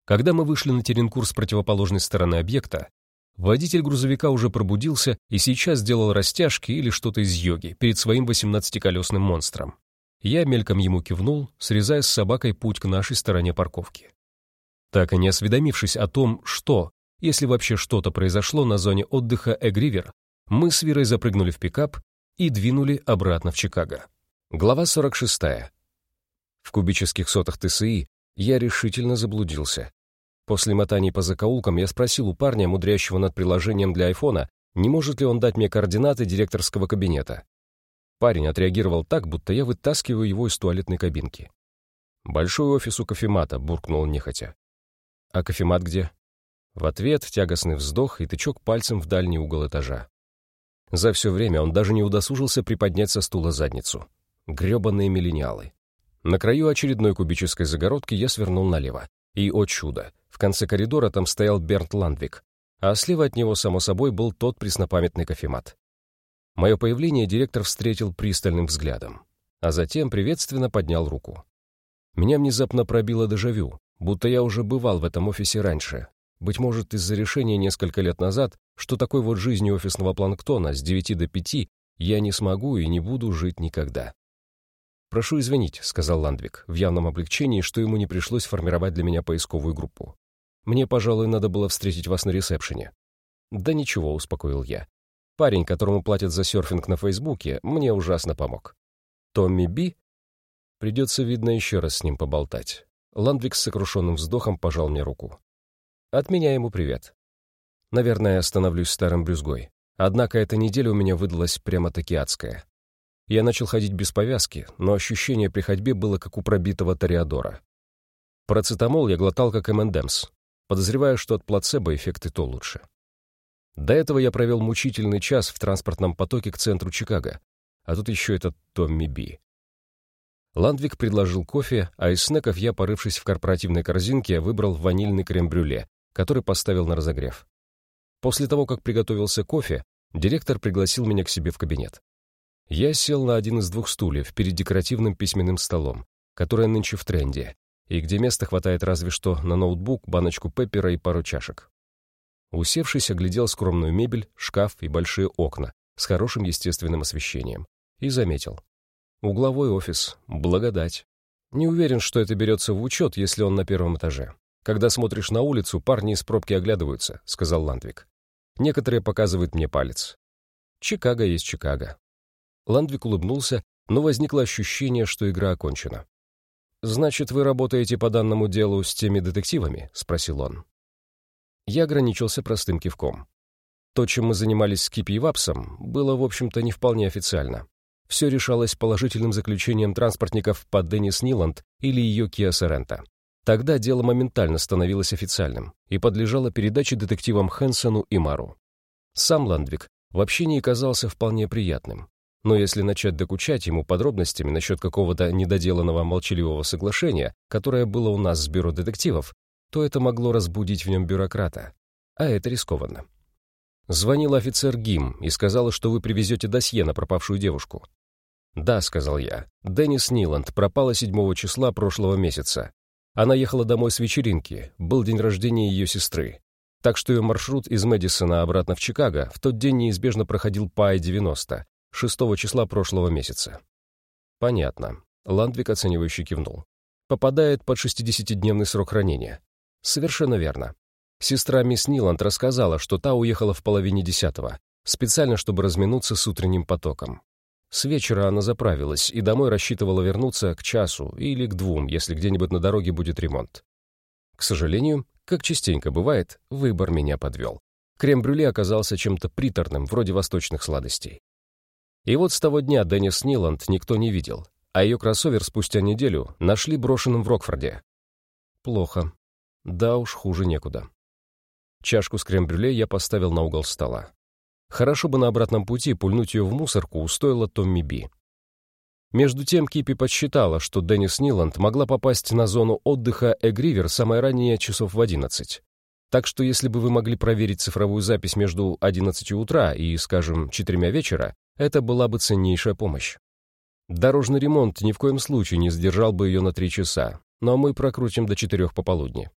Когда мы вышли на теренкур с противоположной стороны объекта, водитель грузовика уже пробудился и сейчас делал растяжки или что-то из йоги перед своим 18-колесным монстром. Я мельком ему кивнул, срезая с собакой путь к нашей стороне парковки. Так и не осведомившись о том, что, если вообще что-то произошло на зоне отдыха Эгривер, мы с Верой запрыгнули в пикап и двинули обратно в Чикаго. Глава 46. В кубических сотах ТСИ я решительно заблудился. После мотаний по закоулкам я спросил у парня, мудрящего над приложением для айфона, не может ли он дать мне координаты директорского кабинета. Парень отреагировал так, будто я вытаскиваю его из туалетной кабинки. «Большой офис у кофемата», — буркнул нехотя. «А кофемат где?» В ответ тягостный вздох и тычок пальцем в дальний угол этажа. За все время он даже не удосужился приподнять со стула задницу. Гребаные миллениалы. На краю очередной кубической загородки я свернул налево. И, о чудо, в конце коридора там стоял Бернт Ландвик, а слева от него, само собой, был тот преснопамятный кофемат. Мое появление директор встретил пристальным взглядом, а затем приветственно поднял руку. Меня внезапно пробило дежавю, будто я уже бывал в этом офисе раньше. Быть может, из-за решения несколько лет назад, что такой вот жизнью офисного планктона с 9 до 5 я не смогу и не буду жить никогда. «Прошу извинить», — сказал Ландвик, в явном облегчении, что ему не пришлось формировать для меня поисковую группу. «Мне, пожалуй, надо было встретить вас на ресепшене». «Да ничего», — успокоил я. «Парень, которому платят за серфинг на Фейсбуке, мне ужасно помог». «Томми Би?» Придется, видно, еще раз с ним поболтать. Ландвик с сокрушенным вздохом пожал мне руку. От меня ему привет. Наверное, остановлюсь старым брюзгой. Однако эта неделя у меня выдалась прямо-таки адская. Я начал ходить без повязки, но ощущение при ходьбе было как у пробитого ториадора. Парацетамол я глотал как МНДМС, подозревая, что от плацебо эффекты то лучше. До этого я провел мучительный час в транспортном потоке к центру Чикаго, а тут еще этот Томми Би. Ландвик предложил кофе, а из снеков я, порывшись в корпоративной корзинке, выбрал ванильный крем-брюле, который поставил на разогрев. После того, как приготовился кофе, директор пригласил меня к себе в кабинет. Я сел на один из двух стульев перед декоративным письменным столом, который нынче в тренде, и где места хватает разве что на ноутбук, баночку пеппера и пару чашек. Усевшись, оглядел скромную мебель, шкаф и большие окна с хорошим естественным освещением и заметил. Угловой офис. Благодать. Не уверен, что это берется в учет, если он на первом этаже. Когда смотришь на улицу, парни из пробки оглядываются, сказал Ландвик. Некоторые показывают мне палец. Чикаго есть Чикаго. Ландвик улыбнулся, но возникло ощущение, что игра окончена. «Значит, вы работаете по данному делу с теми детективами?» — спросил он. Я ограничился простым кивком. То, чем мы занимались с Кипи и Вапсом, было, в общем-то, не вполне официально все решалось положительным заключением транспортников под Деннис Ниланд или ее Киа Сорента. Тогда дело моментально становилось официальным и подлежало передаче детективам Хэнсону и Мару. Сам Ландвик вообще не казался вполне приятным. Но если начать докучать ему подробностями насчет какого-то недоделанного молчаливого соглашения, которое было у нас с бюро детективов, то это могло разбудить в нем бюрократа. А это рискованно. Звонил офицер Гим и сказала, что вы привезете досье на пропавшую девушку. «Да», — сказал я. «Деннис Ниланд пропала 7 числа прошлого месяца. Она ехала домой с вечеринки, был день рождения ее сестры. Так что ее маршрут из Мэдисона обратно в Чикаго в тот день неизбежно проходил по Ай-90, 6 числа прошлого месяца». «Понятно». Ландвик оценивающе кивнул. «Попадает под 60-дневный срок хранения». «Совершенно верно. Сестра мисс Ниланд рассказала, что та уехала в половине десятого, специально, чтобы разминуться с утренним потоком. С вечера она заправилась и домой рассчитывала вернуться к часу или к двум, если где-нибудь на дороге будет ремонт. К сожалению, как частенько бывает, выбор меня подвел. Крем-брюле оказался чем-то приторным, вроде восточных сладостей. И вот с того дня Деннис Ниланд никто не видел, а ее кроссовер спустя неделю нашли брошенным в Рокфорде. Плохо. Да уж, хуже некуда. Чашку с крем-брюле я поставил на угол стола. Хорошо бы на обратном пути пульнуть ее в мусорку устоило Томми Би. Между тем Кипи подсчитала, что Деннис Ниланд могла попасть на зону отдыха Эгривер самое раннее часов в 11. Так что если бы вы могли проверить цифровую запись между 11 утра и, скажем, 4 вечера, это была бы ценнейшая помощь. Дорожный ремонт ни в коем случае не задержал бы ее на 3 часа, но мы прокрутим до 4 пополудни.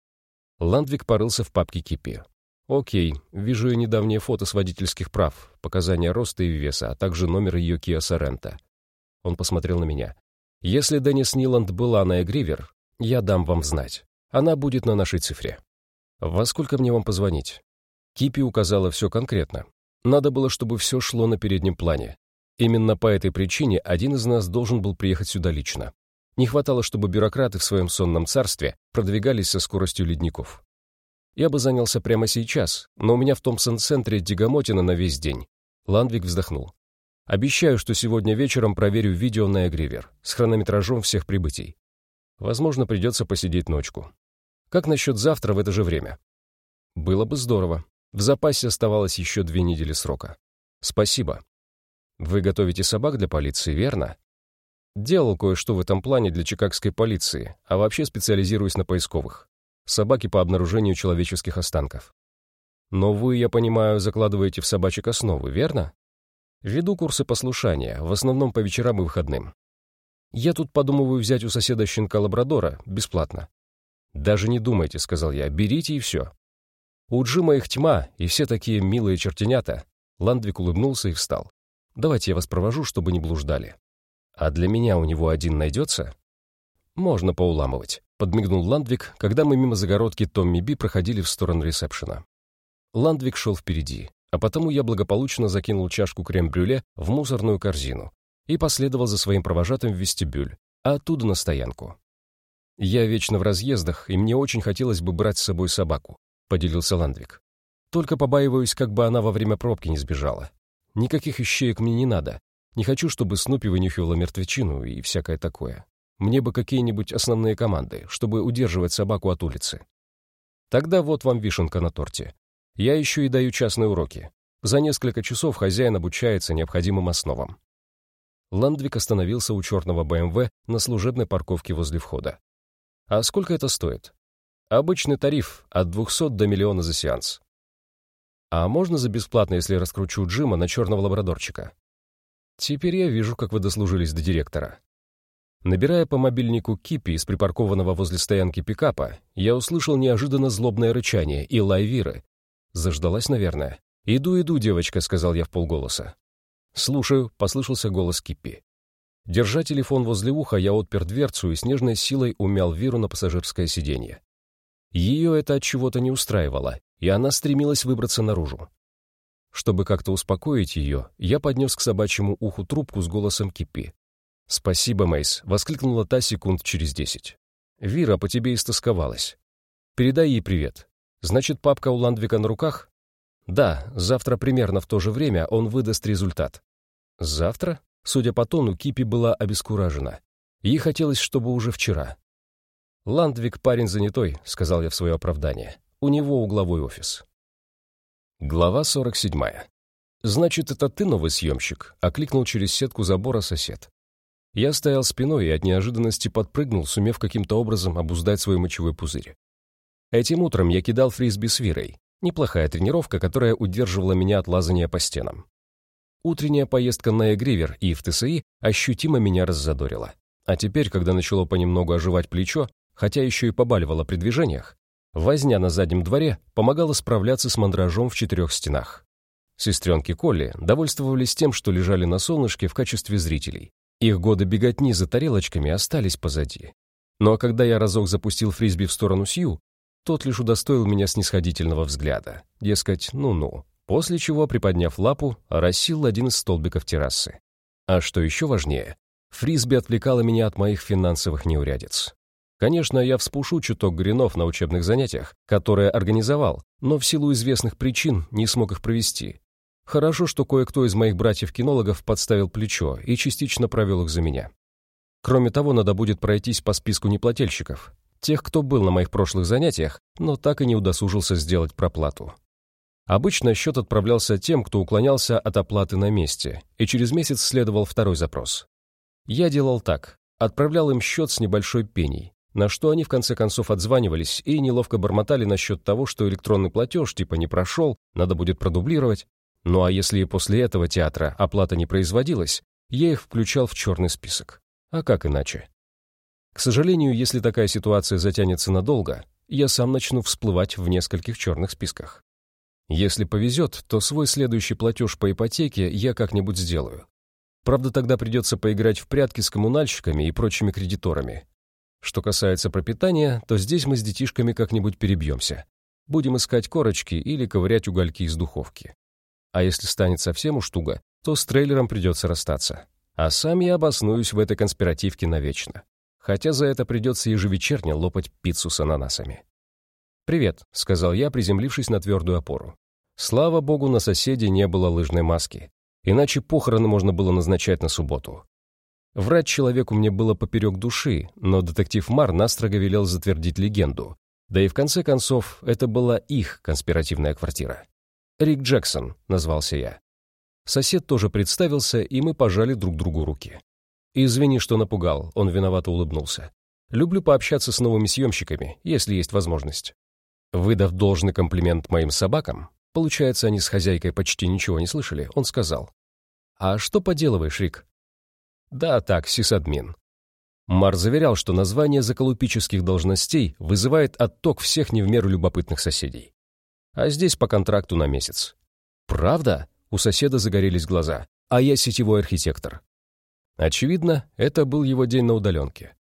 Ландвик порылся в папке Кипи. Окей, вижу ее недавнее фото с водительских прав, показания роста и веса, а также номер ее Kia Sorento. Он посмотрел на меня. Если Деннис Ниланд была на Эгривер, я дам вам знать. Она будет на нашей цифре. Во сколько мне вам позвонить? Кипи указала все конкретно. Надо было, чтобы все шло на переднем плане. Именно по этой причине один из нас должен был приехать сюда лично. Не хватало, чтобы бюрократы в своем сонном царстве продвигались со скоростью ледников. Я бы занялся прямо сейчас, но у меня в Томпсон-центре тягомотина на весь день. Ландвик вздохнул. Обещаю, что сегодня вечером проверю видео на Эгривер с хронометражом всех прибытий. Возможно, придется посидеть ночку. Как насчет завтра в это же время? Было бы здорово. В запасе оставалось еще две недели срока. Спасибо. Вы готовите собак для полиции, верно? Делал кое-что в этом плане для чикагской полиции, а вообще специализируюсь на поисковых собаки по обнаружению человеческих останков. Но вы, я понимаю, закладываете в собачек основы, верно? Веду курсы послушания, в основном по вечерам и выходным. Я тут подумываю взять у соседа щенка лабрадора бесплатно. «Даже не думайте», — сказал я, — «берите и все». У Джима их тьма, и все такие милые чертенята. Ландвик улыбнулся и встал. «Давайте я вас провожу, чтобы не блуждали». «А для меня у него один найдется?» «Можно поуламывать», — подмигнул Ландвик, когда мы мимо загородки Томми Би проходили в сторону ресепшена. Ландвик шел впереди, а потому я благополучно закинул чашку крем-брюле в мусорную корзину и последовал за своим провожатым в вестибюль, а оттуда на стоянку. «Я вечно в разъездах, и мне очень хотелось бы брать с собой собаку», — поделился Ландвик. «Только побаиваюсь, как бы она во время пробки не сбежала. Никаких ищеек мне не надо. Не хочу, чтобы Снупи вынюхивала мертвечину и всякое такое. Мне бы какие-нибудь основные команды, чтобы удерживать собаку от улицы. Тогда вот вам вишенка на торте. Я еще и даю частные уроки. За несколько часов хозяин обучается необходимым основам. Ландвик остановился у черного БМВ на служебной парковке возле входа. «А сколько это стоит?» «Обычный тариф от 200 до миллиона за сеанс». «А можно за бесплатно, если раскручу Джима на черного лабрадорчика?» «Теперь я вижу, как вы дослужились до директора». Набирая по мобильнику Кипи из припаркованного возле стоянки пикапа, я услышал неожиданно злобное рычание и лай Виры, Заждалась, наверное. «Иду, иду, девочка», — сказал я в полголоса. «Слушаю», — послышался голос Киппи. Держа телефон возле уха, я отпер дверцу и с нежной силой умял Виру на пассажирское сиденье. Ее это от чего-то не устраивало, и она стремилась выбраться наружу. Чтобы как-то успокоить ее, я поднес к собачьему уху трубку с голосом Киппи. «Спасибо, Мейс», — воскликнула та секунд через десять. «Вира по тебе истосковалась. Передай ей привет. Значит, папка у Ландвика на руках? Да, завтра примерно в то же время он выдаст результат. Завтра? Судя по тону, Кипи была обескуражена. Ей хотелось, чтобы уже вчера. «Ландвик парень занятой», — сказал я в свое оправдание. «У него угловой офис». Глава 47. «Значит, это ты новый съемщик?» — окликнул через сетку забора сосед. Я стоял спиной и от неожиданности подпрыгнул, сумев каким-то образом обуздать свой мочевой пузырь. Этим утром я кидал фрисби с Вирой. Неплохая тренировка, которая удерживала меня от лазания по стенам. Утренняя поездка на Эгривер и в ТСИ ощутимо меня раззадорила. А теперь, когда начало понемногу оживать плечо, хотя еще и побаливало при движениях, возня на заднем дворе помогала справляться с мандражом в четырех стенах. Сестренки Колли довольствовались тем, что лежали на солнышке в качестве зрителей. Их годы беготни за тарелочками остались позади. Но когда я разок запустил фрисби в сторону Сью, тот лишь удостоил меня снисходительного взгляда. Дескать, ну-ну. После чего, приподняв лапу, оросил один из столбиков террасы. А что еще важнее, фрисби отвлекала меня от моих финансовых неурядиц. Конечно, я вспушу чуток гринов на учебных занятиях, которые организовал, но в силу известных причин не смог их провести. Хорошо, что кое-кто из моих братьев-кинологов подставил плечо и частично провел их за меня. Кроме того, надо будет пройтись по списку неплательщиков, тех, кто был на моих прошлых занятиях, но так и не удосужился сделать проплату. Обычно счет отправлялся тем, кто уклонялся от оплаты на месте, и через месяц следовал второй запрос. Я делал так. Отправлял им счет с небольшой пеней, на что они в конце концов отзванивались и неловко бормотали насчет того, что электронный платеж типа не прошел, надо будет продублировать. Ну а если и после этого театра оплата не производилась, я их включал в черный список. А как иначе? К сожалению, если такая ситуация затянется надолго, я сам начну всплывать в нескольких черных списках. Если повезет, то свой следующий платеж по ипотеке я как-нибудь сделаю. Правда, тогда придется поиграть в прятки с коммунальщиками и прочими кредиторами. Что касается пропитания, то здесь мы с детишками как-нибудь перебьемся. Будем искать корочки или ковырять угольки из духовки. А если станет совсем уж туго, то с трейлером придется расстаться. А сам я обоснуюсь в этой конспиративке навечно хотя за это придется ежевечерне лопать пиццу с ананасами. «Привет», — сказал я, приземлившись на твердую опору. Слава богу, на соседе не было лыжной маски, иначе похороны можно было назначать на субботу. Врать человеку мне было поперек души, но детектив Мар настрого велел затвердить легенду. Да и в конце концов, это была их конспиративная квартира. «Рик Джексон», — назвался я. Сосед тоже представился, и мы пожали друг другу руки. «Извини, что напугал», — он виновато улыбнулся. «Люблю пообщаться с новыми съемщиками, если есть возможность». Выдав должный комплимент моим собакам, получается, они с хозяйкой почти ничего не слышали, он сказал. «А что поделываешь, Рик?» «Да так, сисадмин». Мар заверял, что название заколупических должностей вызывает отток всех не в меру любопытных соседей. А здесь по контракту на месяц. Правда? У соседа загорелись глаза. А я сетевой архитектор. Очевидно, это был его день на удаленке.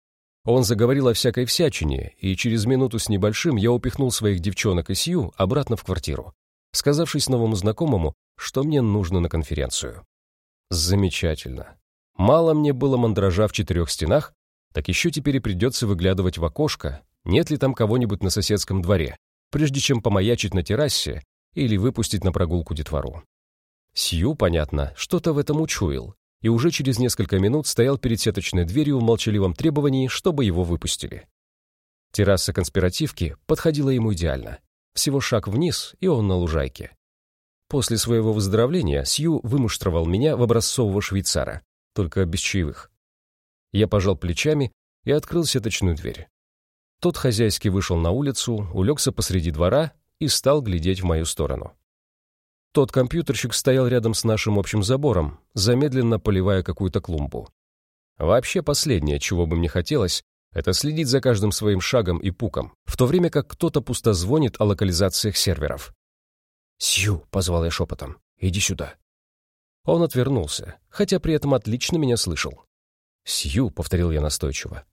Он заговорил о всякой всячине, и через минуту с небольшим я упихнул своих девчонок и Сью обратно в квартиру, сказавшись новому знакомому, что мне нужно на конференцию. Замечательно. Мало мне было мандража в четырех стенах, так еще теперь и придется выглядывать в окошко, нет ли там кого-нибудь на соседском дворе, прежде чем помаячить на террасе или выпустить на прогулку детвору. Сью, понятно, что-то в этом учуял, и уже через несколько минут стоял перед сеточной дверью в молчаливом требовании, чтобы его выпустили. Терраса конспиративки подходила ему идеально. Всего шаг вниз, и он на лужайке. После своего выздоровления Сью вымуштровал меня в образцового швейцара, только без чаевых. Я пожал плечами и открыл сеточную дверь. Тот хозяйски вышел на улицу, улегся посреди двора и стал глядеть в мою сторону. Тот компьютерщик стоял рядом с нашим общим забором, замедленно поливая какую-то клумбу. Вообще последнее, чего бы мне хотелось, это следить за каждым своим шагом и пуком, в то время как кто-то пусто звонит о локализациях серверов. «Сью», — позвал я шепотом, — «иди сюда». Он отвернулся, хотя при этом отлично меня слышал. «Сью», — повторил я настойчиво.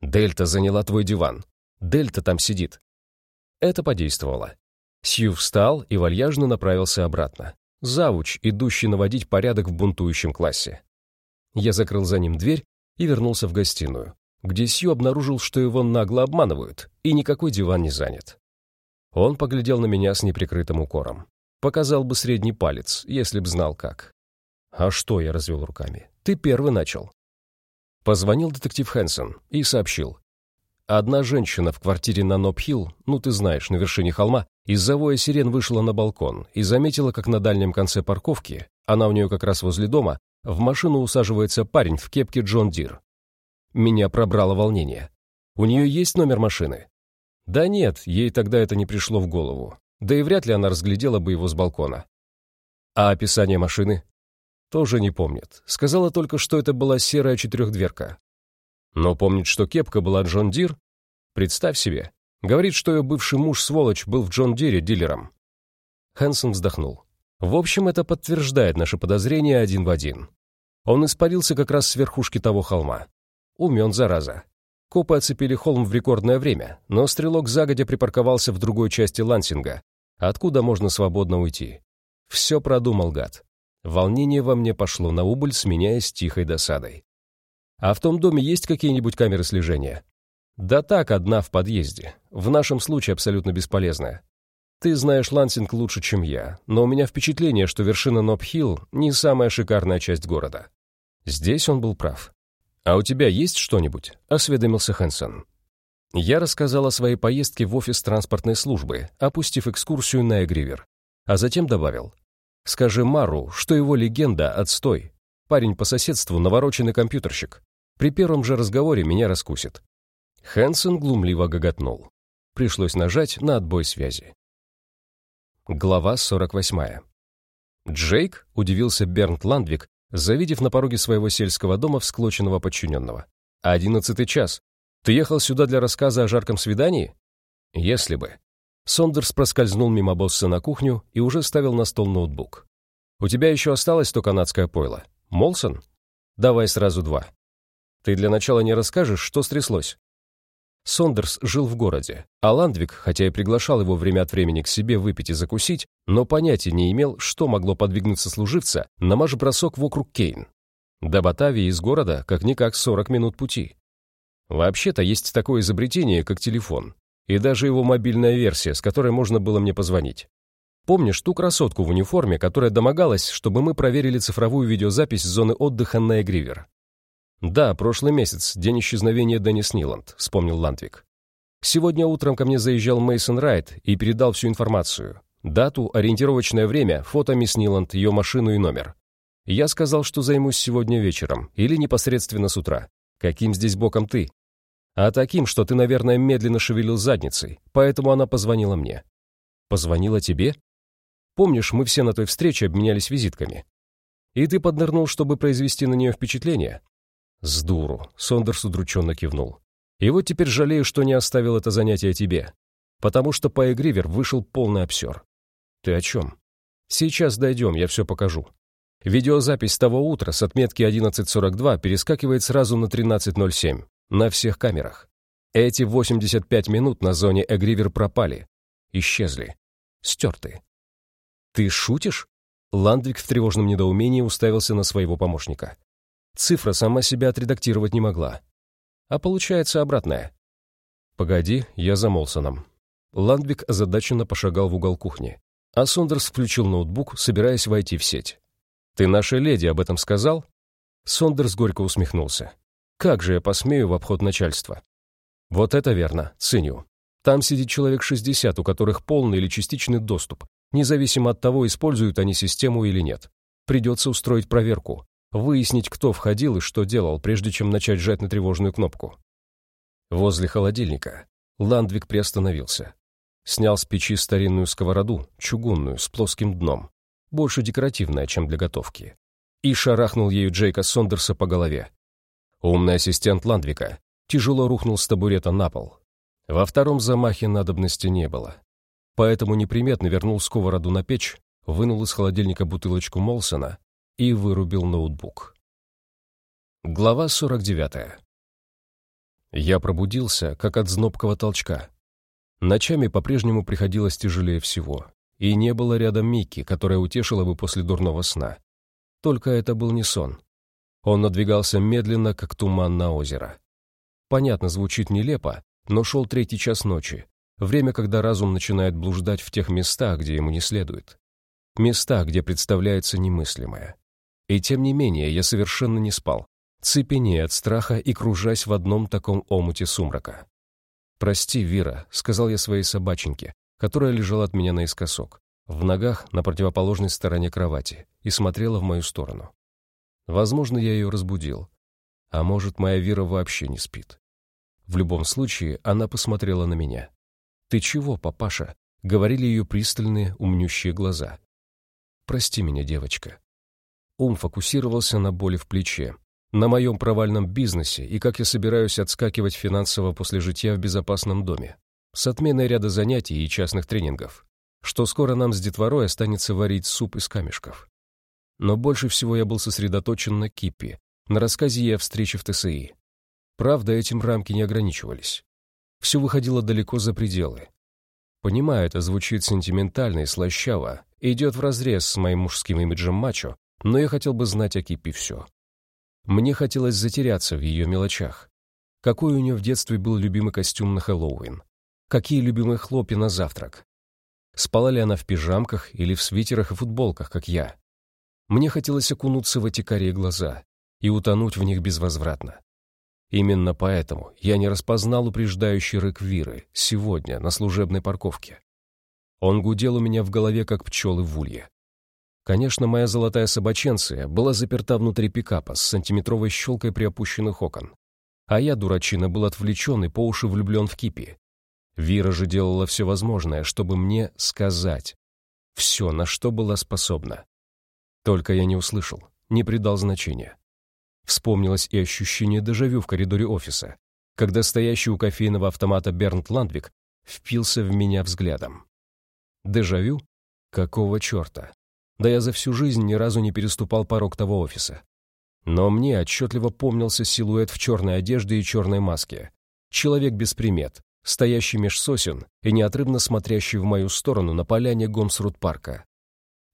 «Дельта заняла твой диван. Дельта там сидит». Это подействовало. Сью встал и вальяжно направился обратно. Завуч, идущий наводить порядок в бунтующем классе. Я закрыл за ним дверь и вернулся в гостиную, где Сью обнаружил, что его нагло обманывают, и никакой диван не занят. Он поглядел на меня с неприкрытым укором. Показал бы средний палец, если б знал как. «А что?» — я развел руками. «Ты первый начал». Позвонил детектив Хэнсон и сообщил. Одна женщина в квартире на Ноб-Хилл, ну ты знаешь, на вершине холма, из-за воя сирен вышла на балкон и заметила, как на дальнем конце парковки, она у нее как раз возле дома, в машину усаживается парень в кепке Джон Дир. Меня пробрало волнение. У нее есть номер машины? Да нет, ей тогда это не пришло в голову. Да и вряд ли она разглядела бы его с балкона. А описание машины? Тоже не помнит. Сказала только, что это была серая четырехдверка. Но помнит, что кепка была Джон Дир? Представь себе. Говорит, что ее бывший муж-сволочь был в Джон Дире дилером. Хэнсон вздохнул. В общем, это подтверждает наши подозрения один в один. Он испарился как раз с верхушки того холма. Умен, зараза. Копы оцепили холм в рекордное время, но стрелок загодя припарковался в другой части Лансинга, откуда можно свободно уйти. Все продумал гад. Волнение во мне пошло на убыль, сменяясь тихой досадой. А в том доме есть какие-нибудь камеры слежения? Да так, одна в подъезде. В нашем случае абсолютно бесполезная. Ты знаешь Лансинг лучше, чем я, но у меня впечатление, что вершина Нопхилл не самая шикарная часть города. Здесь он был прав. «А у тебя есть что-нибудь?» — осведомился Хэнсон. Я рассказал о своей поездке в офис транспортной службы, опустив экскурсию на Эгривер, а затем добавил. «Скажи Мару, что его легенда — отстой. Парень по соседству — навороченный компьютерщик. При первом же разговоре меня раскусит. Хэнсон глумливо гоготнул. Пришлось нажать на отбой связи. Глава 48. Джейк удивился Бернт Ландвик, завидев на пороге своего сельского дома всклоченного подчиненного. «Одиннадцатый час. Ты ехал сюда для рассказа о жарком свидании?» «Если бы». Сондерс проскользнул мимо босса на кухню и уже ставил на стол ноутбук. «У тебя еще осталось то канадское пойло? Молсон? Давай сразу два. Ты для начала не расскажешь, что стряслось?» Сондерс жил в городе, а Ландвик, хотя и приглашал его время от времени к себе выпить и закусить, но понятия не имел, что могло подвигнуть сослуживца на марш-бросок вокруг Кейн. До Батавии из города как-никак 40 минут пути. Вообще-то есть такое изобретение, как телефон, и даже его мобильная версия, с которой можно было мне позвонить. Помнишь ту красотку в униформе, которая домогалась, чтобы мы проверили цифровую видеозапись зоны отдыха на Эгривер? «Да, прошлый месяц, день исчезновения Деннис Ниланд», — вспомнил Ландвик. «Сегодня утром ко мне заезжал Мейсон Райт и передал всю информацию. Дату, ориентировочное время, фото мисс Ниланд, ее машину и номер. Я сказал, что займусь сегодня вечером или непосредственно с утра. Каким здесь боком ты? А таким, что ты, наверное, медленно шевелил задницей, поэтому она позвонила мне. Позвонила тебе? Помнишь, мы все на той встрече обменялись визитками? И ты поднырнул, чтобы произвести на нее впечатление? «С дуру», — Сондерс удрученно кивнул. «И вот теперь жалею, что не оставил это занятие тебе, потому что по Эгривер вышел полный обсер». «Ты о чем?» «Сейчас дойдем, я все покажу». Видеозапись того утра с отметки 11.42 перескакивает сразу на 13.07, на всех камерах. Эти 85 минут на зоне Эгривер пропали, исчезли, стерты. «Ты шутишь?» Ландвик в тревожном недоумении уставился на своего помощника. Цифра сама себя отредактировать не могла. А получается обратное. «Погоди, я за Молсоном». Ландвик озадаченно пошагал в угол кухни, а Сондерс включил ноутбук, собираясь войти в сеть. «Ты нашей леди об этом сказал?» Сондерс горько усмехнулся. «Как же я посмею в обход начальства?» «Вот это верно, ценю. Там сидит человек 60, у которых полный или частичный доступ, независимо от того, используют они систему или нет. Придется устроить проверку, выяснить, кто входил и что делал, прежде чем начать жать на тревожную кнопку. Возле холодильника Ландвик приостановился. Снял с печи старинную сковороду, чугунную, с плоским дном, больше декоративная, чем для готовки, и шарахнул ею Джейка Сондерса по голове. Умный ассистент Ландвика тяжело рухнул с табурета на пол. Во втором замахе надобности не было. Поэтому неприметно вернул сковороду на печь, вынул из холодильника бутылочку Молсона и вырубил ноутбук. Глава 49. Я пробудился, как от знобкого толчка. Ночами по-прежнему приходилось тяжелее всего, и не было рядом Микки, которая утешила бы после дурного сна. Только это был не сон. Он надвигался медленно, как туман на озеро. Понятно, звучит нелепо, но шел третий час ночи, время, когда разум начинает блуждать в тех местах, где ему не следует. Места, где представляется немыслимое. И тем не менее я совершенно не спал, цепенея от страха и кружась в одном таком омуте сумрака. «Прости, Вира», — сказал я своей собаченьке, которая лежала от меня наискосок, в ногах на противоположной стороне кровати, и смотрела в мою сторону. Возможно, я ее разбудил. А может, моя Вира вообще не спит. В любом случае, она посмотрела на меня. «Ты чего, папаша?» — говорили ее пристальные, умнющие глаза. «Прости меня, девочка. Ум фокусировался на боли в плече, на моем провальном бизнесе и как я собираюсь отскакивать финансово после житья в безопасном доме, с отменой ряда занятий и частных тренингов, что скоро нам с детворой останется варить суп из камешков. Но больше всего я был сосредоточен на Киппи, на рассказе ей о встрече в ТСИ. Правда, этим рамки не ограничивались. Все выходило далеко за пределы. Понимаю, это звучит сентиментально и слащаво, идет вразрез с моим мужским имиджем мачо, но я хотел бы знать о Кипи все. Мне хотелось затеряться в ее мелочах. Какой у нее в детстве был любимый костюм на Хэллоуин? Какие любимые хлопья на завтрак? Спала ли она в пижамках или в свитерах и футболках, как я? Мне хотелось окунуться в эти карие глаза и утонуть в них безвозвратно. Именно поэтому я не распознал упреждающий рык Виры сегодня на служебной парковке. Он гудел у меня в голове, как пчелы в улье. Конечно, моя золотая собаченция была заперта внутри пикапа с сантиметровой щелкой при опущенных окон. А я, дурачина, был отвлечен и по уши влюблен в Кипи. Вира же делала все возможное, чтобы мне сказать. Все, на что была способна. Только я не услышал, не придал значения. Вспомнилось и ощущение дежавю в коридоре офиса, когда стоящий у кофейного автомата Бернт Ландвик впился в меня взглядом. Дежавю? Какого черта? Да я за всю жизнь ни разу не переступал порог того офиса. Но мне отчетливо помнился силуэт в черной одежде и черной маске. Человек без примет, стоящий меж сосен и неотрывно смотрящий в мою сторону на поляне Гомсрут-парка.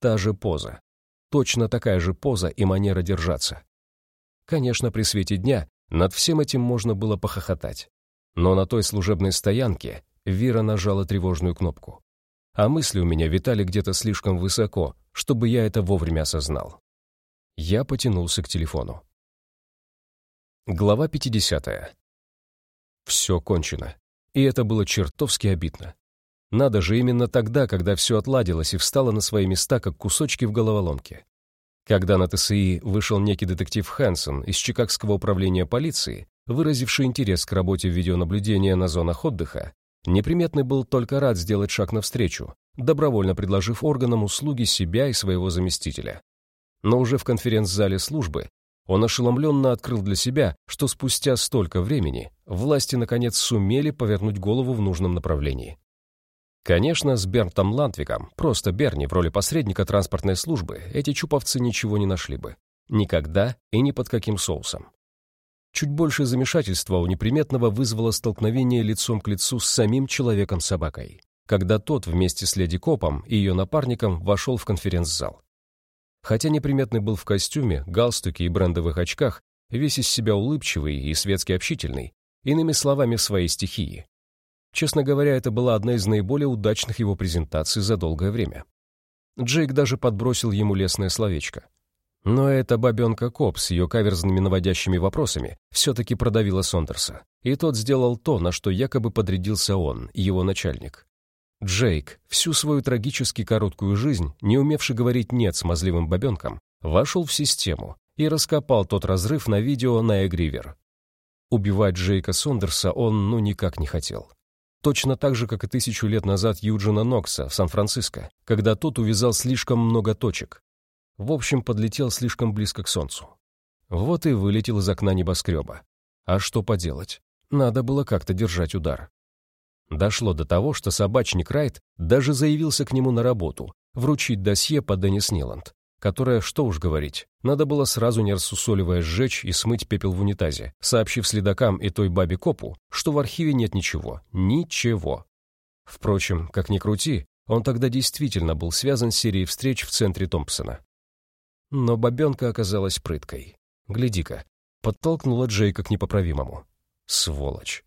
Та же поза. Точно такая же поза и манера держаться. Конечно, при свете дня над всем этим можно было похохотать. Но на той служебной стоянке Вира нажала тревожную кнопку. А мысли у меня витали где-то слишком высоко, чтобы я это вовремя осознал. Я потянулся к телефону. Глава 50. Все кончено. И это было чертовски обидно. Надо же именно тогда, когда все отладилось и встало на свои места, как кусочки в головоломке. Когда на ТСИ вышел некий детектив Хэнсон из Чикагского управления полиции, выразивший интерес к работе видеонаблюдения на зонах отдыха, неприметный был только рад сделать шаг навстречу, добровольно предложив органам услуги себя и своего заместителя. Но уже в конференц-зале службы он ошеломленно открыл для себя, что спустя столько времени власти наконец сумели повернуть голову в нужном направлении. Конечно, с Бернтом Ландвиком, просто Берни в роли посредника транспортной службы, эти чуповцы ничего не нашли бы. Никогда и ни под каким соусом. Чуть больше замешательства у неприметного вызвало столкновение лицом к лицу с самим человеком-собакой, когда тот вместе с леди Копом и ее напарником вошел в конференц-зал. Хотя неприметный был в костюме, галстуке и брендовых очках, весь из себя улыбчивый и светски общительный, иными словами, в своей стихии. Честно говоря, это была одна из наиболее удачных его презентаций за долгое время. Джейк даже подбросил ему лесное словечко. Но эта бабенка Коп с ее каверзными наводящими вопросами все-таки продавила Сондерса, и тот сделал то, на что якобы подрядился он, его начальник. Джейк, всю свою трагически короткую жизнь, не умевший говорить «нет» смазливым бабенкам, вошел в систему и раскопал тот разрыв на видео на Эгривер. Убивать Джейка Сондерса он ну никак не хотел. Точно так же, как и тысячу лет назад Юджина Нокса в Сан-Франциско, когда тот увязал слишком много точек. В общем, подлетел слишком близко к Солнцу. Вот и вылетел из окна небоскреба. А что поделать? Надо было как-то держать удар. Дошло до того, что собачник Райт даже заявился к нему на работу, вручить досье по Деннис Ниланд, которое, что уж говорить, надо было сразу не рассусоливая сжечь и смыть пепел в унитазе, сообщив следакам и той бабе Копу, что в архиве нет ничего, ничего. Впрочем, как ни крути, он тогда действительно был связан с серией встреч в центре Томпсона. Но бабенка оказалась прыткой. Гляди-ка, подтолкнула Джейка к непоправимому. Сволочь.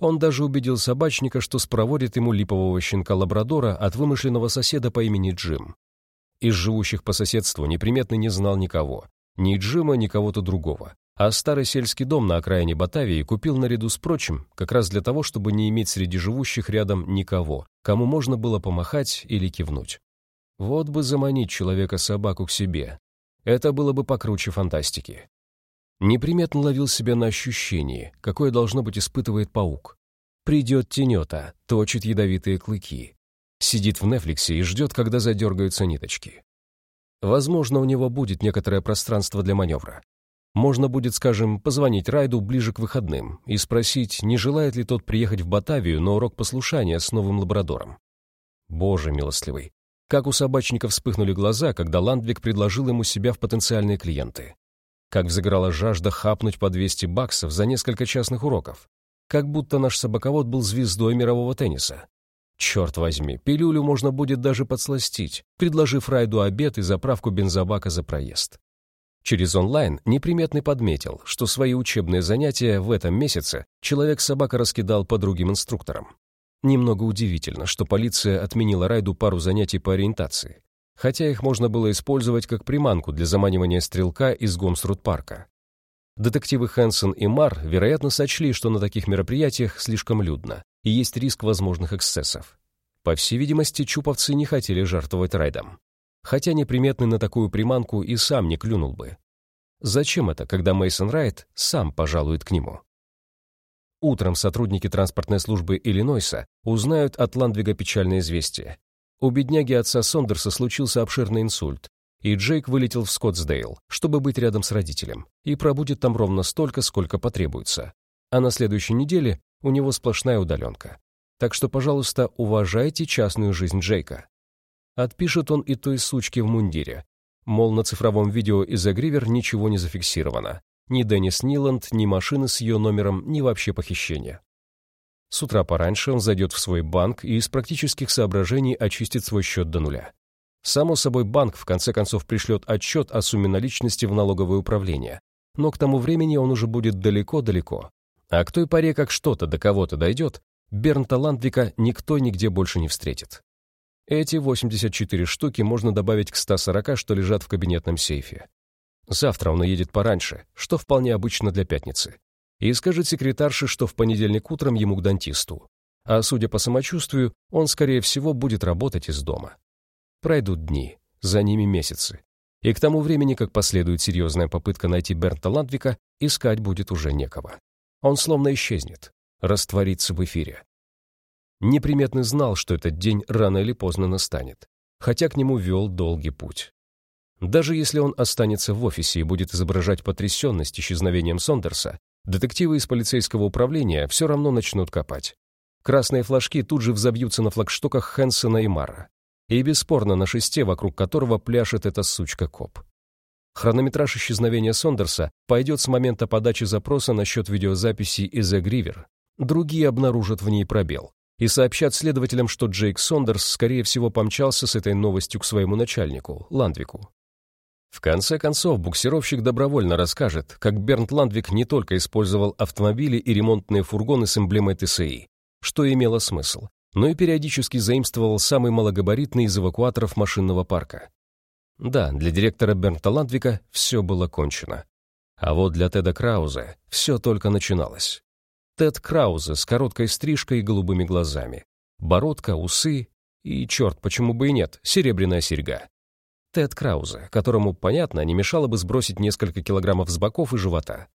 Он даже убедил собачника, что спроводит ему липового щенка-лабрадора от вымышленного соседа по имени Джим. Из живущих по соседству неприметный не знал никого. Ни Джима, ни кого-то другого. А старый сельский дом на окраине Батавии купил наряду с прочим, как раз для того, чтобы не иметь среди живущих рядом никого, кому можно было помахать или кивнуть. Вот бы заманить человека-собаку к себе. Это было бы покруче фантастики. Неприметно ловил себя на ощущении, какое должно быть испытывает паук. Придет тенета, точит ядовитые клыки. Сидит в Нефликсе и ждет, когда задергаются ниточки. Возможно, у него будет некоторое пространство для маневра. Можно будет, скажем, позвонить Райду ближе к выходным и спросить, не желает ли тот приехать в Батавию на урок послушания с новым лабрадором. Боже милостливый, как у собачника вспыхнули глаза, когда Ландвик предложил ему себя в потенциальные клиенты как взыграла жажда хапнуть по 200 баксов за несколько частных уроков. Как будто наш собаковод был звездой мирового тенниса. Черт возьми, пилюлю можно будет даже подсластить, предложив Райду обед и заправку бензобака за проезд. Через онлайн неприметный подметил, что свои учебные занятия в этом месяце человек-собака раскидал по другим инструкторам. Немного удивительно, что полиция отменила Райду пару занятий по ориентации хотя их можно было использовать как приманку для заманивания стрелка из Гомсрут-парка. Детективы Хэнсон и Мар, вероятно, сочли, что на таких мероприятиях слишком людно и есть риск возможных эксцессов. По всей видимости, чуповцы не хотели жертвовать райдом. Хотя неприметный на такую приманку и сам не клюнул бы. Зачем это, когда Мейсон Райт сам пожалует к нему? Утром сотрудники транспортной службы Иллинойса узнают от Ландвига печальное известие. У бедняги отца Сондерса случился обширный инсульт, и Джейк вылетел в Скоттсдейл, чтобы быть рядом с родителем, и пробудет там ровно столько, сколько потребуется. А на следующей неделе у него сплошная удаленка. Так что, пожалуйста, уважайте частную жизнь Джейка. Отпишет он и той сучке в мундире. Мол, на цифровом видео из Агривер ничего не зафиксировано. Ни Деннис Ниланд, ни машины с ее номером, ни вообще похищения. С утра пораньше он зайдет в свой банк и из практических соображений очистит свой счет до нуля. Само собой, банк в конце концов пришлет отчет о сумме наличности в налоговое управление, но к тому времени он уже будет далеко-далеко. А к той поре, как что-то до кого-то дойдет, Бернта Ландвика никто нигде больше не встретит. Эти 84 штуки можно добавить к 140, что лежат в кабинетном сейфе. Завтра он уедет пораньше, что вполне обычно для пятницы и скажет секретарше, что в понедельник утром ему к дантисту. А судя по самочувствию, он, скорее всего, будет работать из дома. Пройдут дни, за ними месяцы. И к тому времени, как последует серьезная попытка найти Бернта Ландвика, искать будет уже некого. Он словно исчезнет, растворится в эфире. Неприметный знал, что этот день рано или поздно настанет, хотя к нему вел долгий путь. Даже если он останется в офисе и будет изображать потрясенность исчезновением Сондерса, детективы из полицейского управления все равно начнут копать. Красные флажки тут же взобьются на флагштоках Хэнсона и Мара. И бесспорно на шесте, вокруг которого пляшет эта сучка-коп. Хронометраж исчезновения Сондерса пойдет с момента подачи запроса насчет видеозаписи из Эгривер. Другие обнаружат в ней пробел и сообщат следователям, что Джейк Сондерс, скорее всего, помчался с этой новостью к своему начальнику, Ландвику. В конце концов, буксировщик добровольно расскажет, как Бернт Ландвик не только использовал автомобили и ремонтные фургоны с эмблемой ТСИ, что имело смысл, но и периодически заимствовал самый малогабаритный из эвакуаторов машинного парка. Да, для директора Бернта Ландвика все было кончено. А вот для Теда Краузе все только начиналось. Тед Краузе с короткой стрижкой и голубыми глазами. Бородка, усы и, черт, почему бы и нет, серебряная серьга. Тед Краузе, которому, понятно, не мешало бы сбросить несколько килограммов с боков и живота.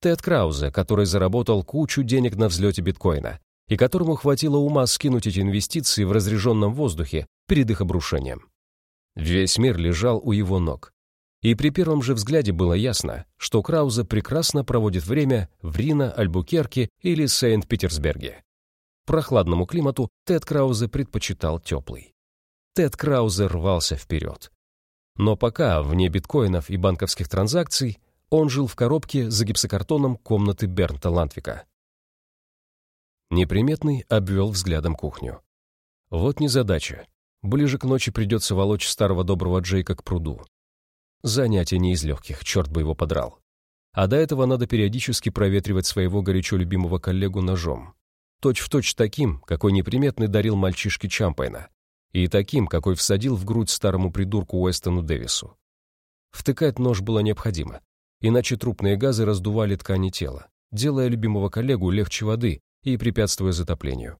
Тед Краузе, который заработал кучу денег на взлете биткоина, и которому хватило ума скинуть эти инвестиции в разреженном воздухе перед их обрушением. Весь мир лежал у его ног. И при первом же взгляде было ясно, что Краузе прекрасно проводит время в Рино, Альбукерке или Сент-Питерсберге. Прохладному климату Тед Краузе предпочитал теплый. Тед Краузе рвался вперед. Но пока, вне биткоинов и банковских транзакций, он жил в коробке за гипсокартоном комнаты Бернта Ландвика. Неприметный обвел взглядом кухню. Вот незадача. Ближе к ночи придется волочь старого доброго Джейка к пруду. Занятие не из легких, черт бы его подрал. А до этого надо периодически проветривать своего горячо любимого коллегу ножом. Точь-в-точь точь таким, какой неприметный дарил мальчишке Чампайна. И таким, какой всадил в грудь старому придурку Уэстону Дэвису. Втыкать нож было необходимо, иначе трупные газы раздували ткани тела, делая любимого коллегу легче воды и препятствуя затоплению.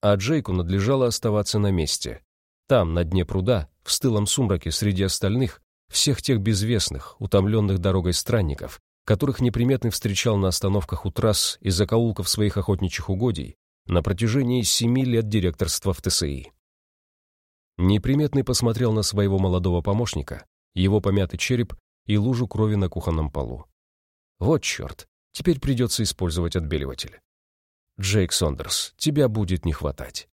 А Джейку надлежало оставаться на месте. Там, на дне пруда, в стылом сумраке среди остальных, всех тех безвестных, утомленных дорогой странников, которых неприметный встречал на остановках у трасс и закоулков своих охотничьих угодий на протяжении семи лет директорства в ТСИ. Неприметный посмотрел на своего молодого помощника, его помятый череп и лужу крови на кухонном полу. Вот черт, теперь придется использовать отбеливатель. Джейк Сондерс, тебя будет не хватать.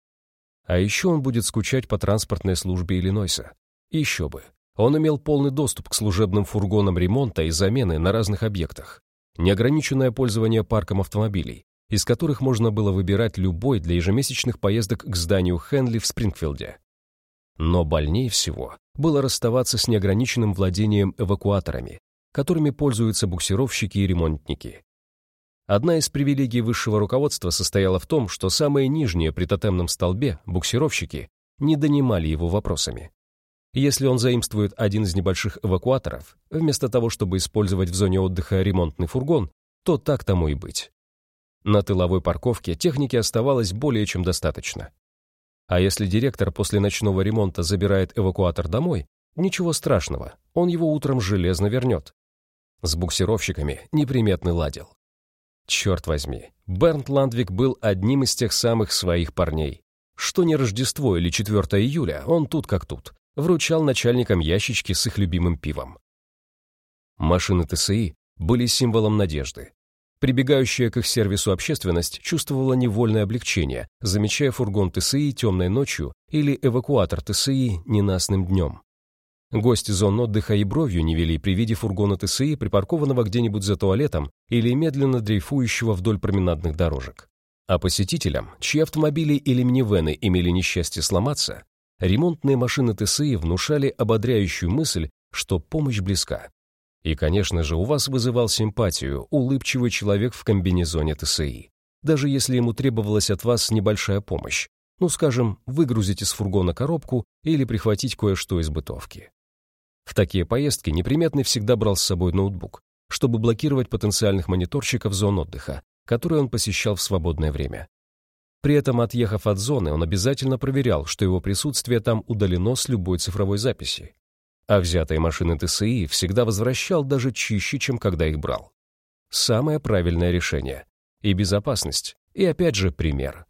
А еще он будет скучать по транспортной службе Иллинойса. Еще бы. Он имел полный доступ к служебным фургонам ремонта и замены на разных объектах. Неограниченное пользование парком автомобилей, из которых можно было выбирать любой для ежемесячных поездок к зданию Хенли в Спрингфилде. Но больнее всего было расставаться с неограниченным владением эвакуаторами, которыми пользуются буксировщики и ремонтники. Одна из привилегий высшего руководства состояла в том, что самые нижние при тотемном столбе, буксировщики, не донимали его вопросами. Если он заимствует один из небольших эвакуаторов, вместо того, чтобы использовать в зоне отдыха ремонтный фургон, то так тому и быть. На тыловой парковке техники оставалось более чем достаточно. А если директор после ночного ремонта забирает эвакуатор домой, ничего страшного, он его утром железно вернет. С буксировщиками неприметный ладил. Черт возьми, Бернт Ландвик был одним из тех самых своих парней. Что не Рождество или 4 июля, он тут как тут. Вручал начальникам ящички с их любимым пивом. Машины ТСИ были символом надежды. Прибегающая к их сервису общественность чувствовала невольное облегчение, замечая фургон ТСИ темной ночью или эвакуатор ТСИ ненастным днем. Гости зон отдыха и бровью не вели при виде фургона ТСИ, припаркованного где-нибудь за туалетом или медленно дрейфующего вдоль променадных дорожек. А посетителям, чьи автомобили или минивены имели несчастье сломаться, ремонтные машины ТСИ внушали ободряющую мысль, что помощь близка. И, конечно же, у вас вызывал симпатию улыбчивый человек в комбинезоне ТСИ, даже если ему требовалась от вас небольшая помощь, ну, скажем, выгрузить из фургона коробку или прихватить кое-что из бытовки. В такие поездки неприметный всегда брал с собой ноутбук, чтобы блокировать потенциальных мониторщиков зон отдыха, которые он посещал в свободное время. При этом, отъехав от зоны, он обязательно проверял, что его присутствие там удалено с любой цифровой записи. А взятые машины ТСИ всегда возвращал даже чище, чем когда их брал. Самое правильное решение. И безопасность, и опять же пример.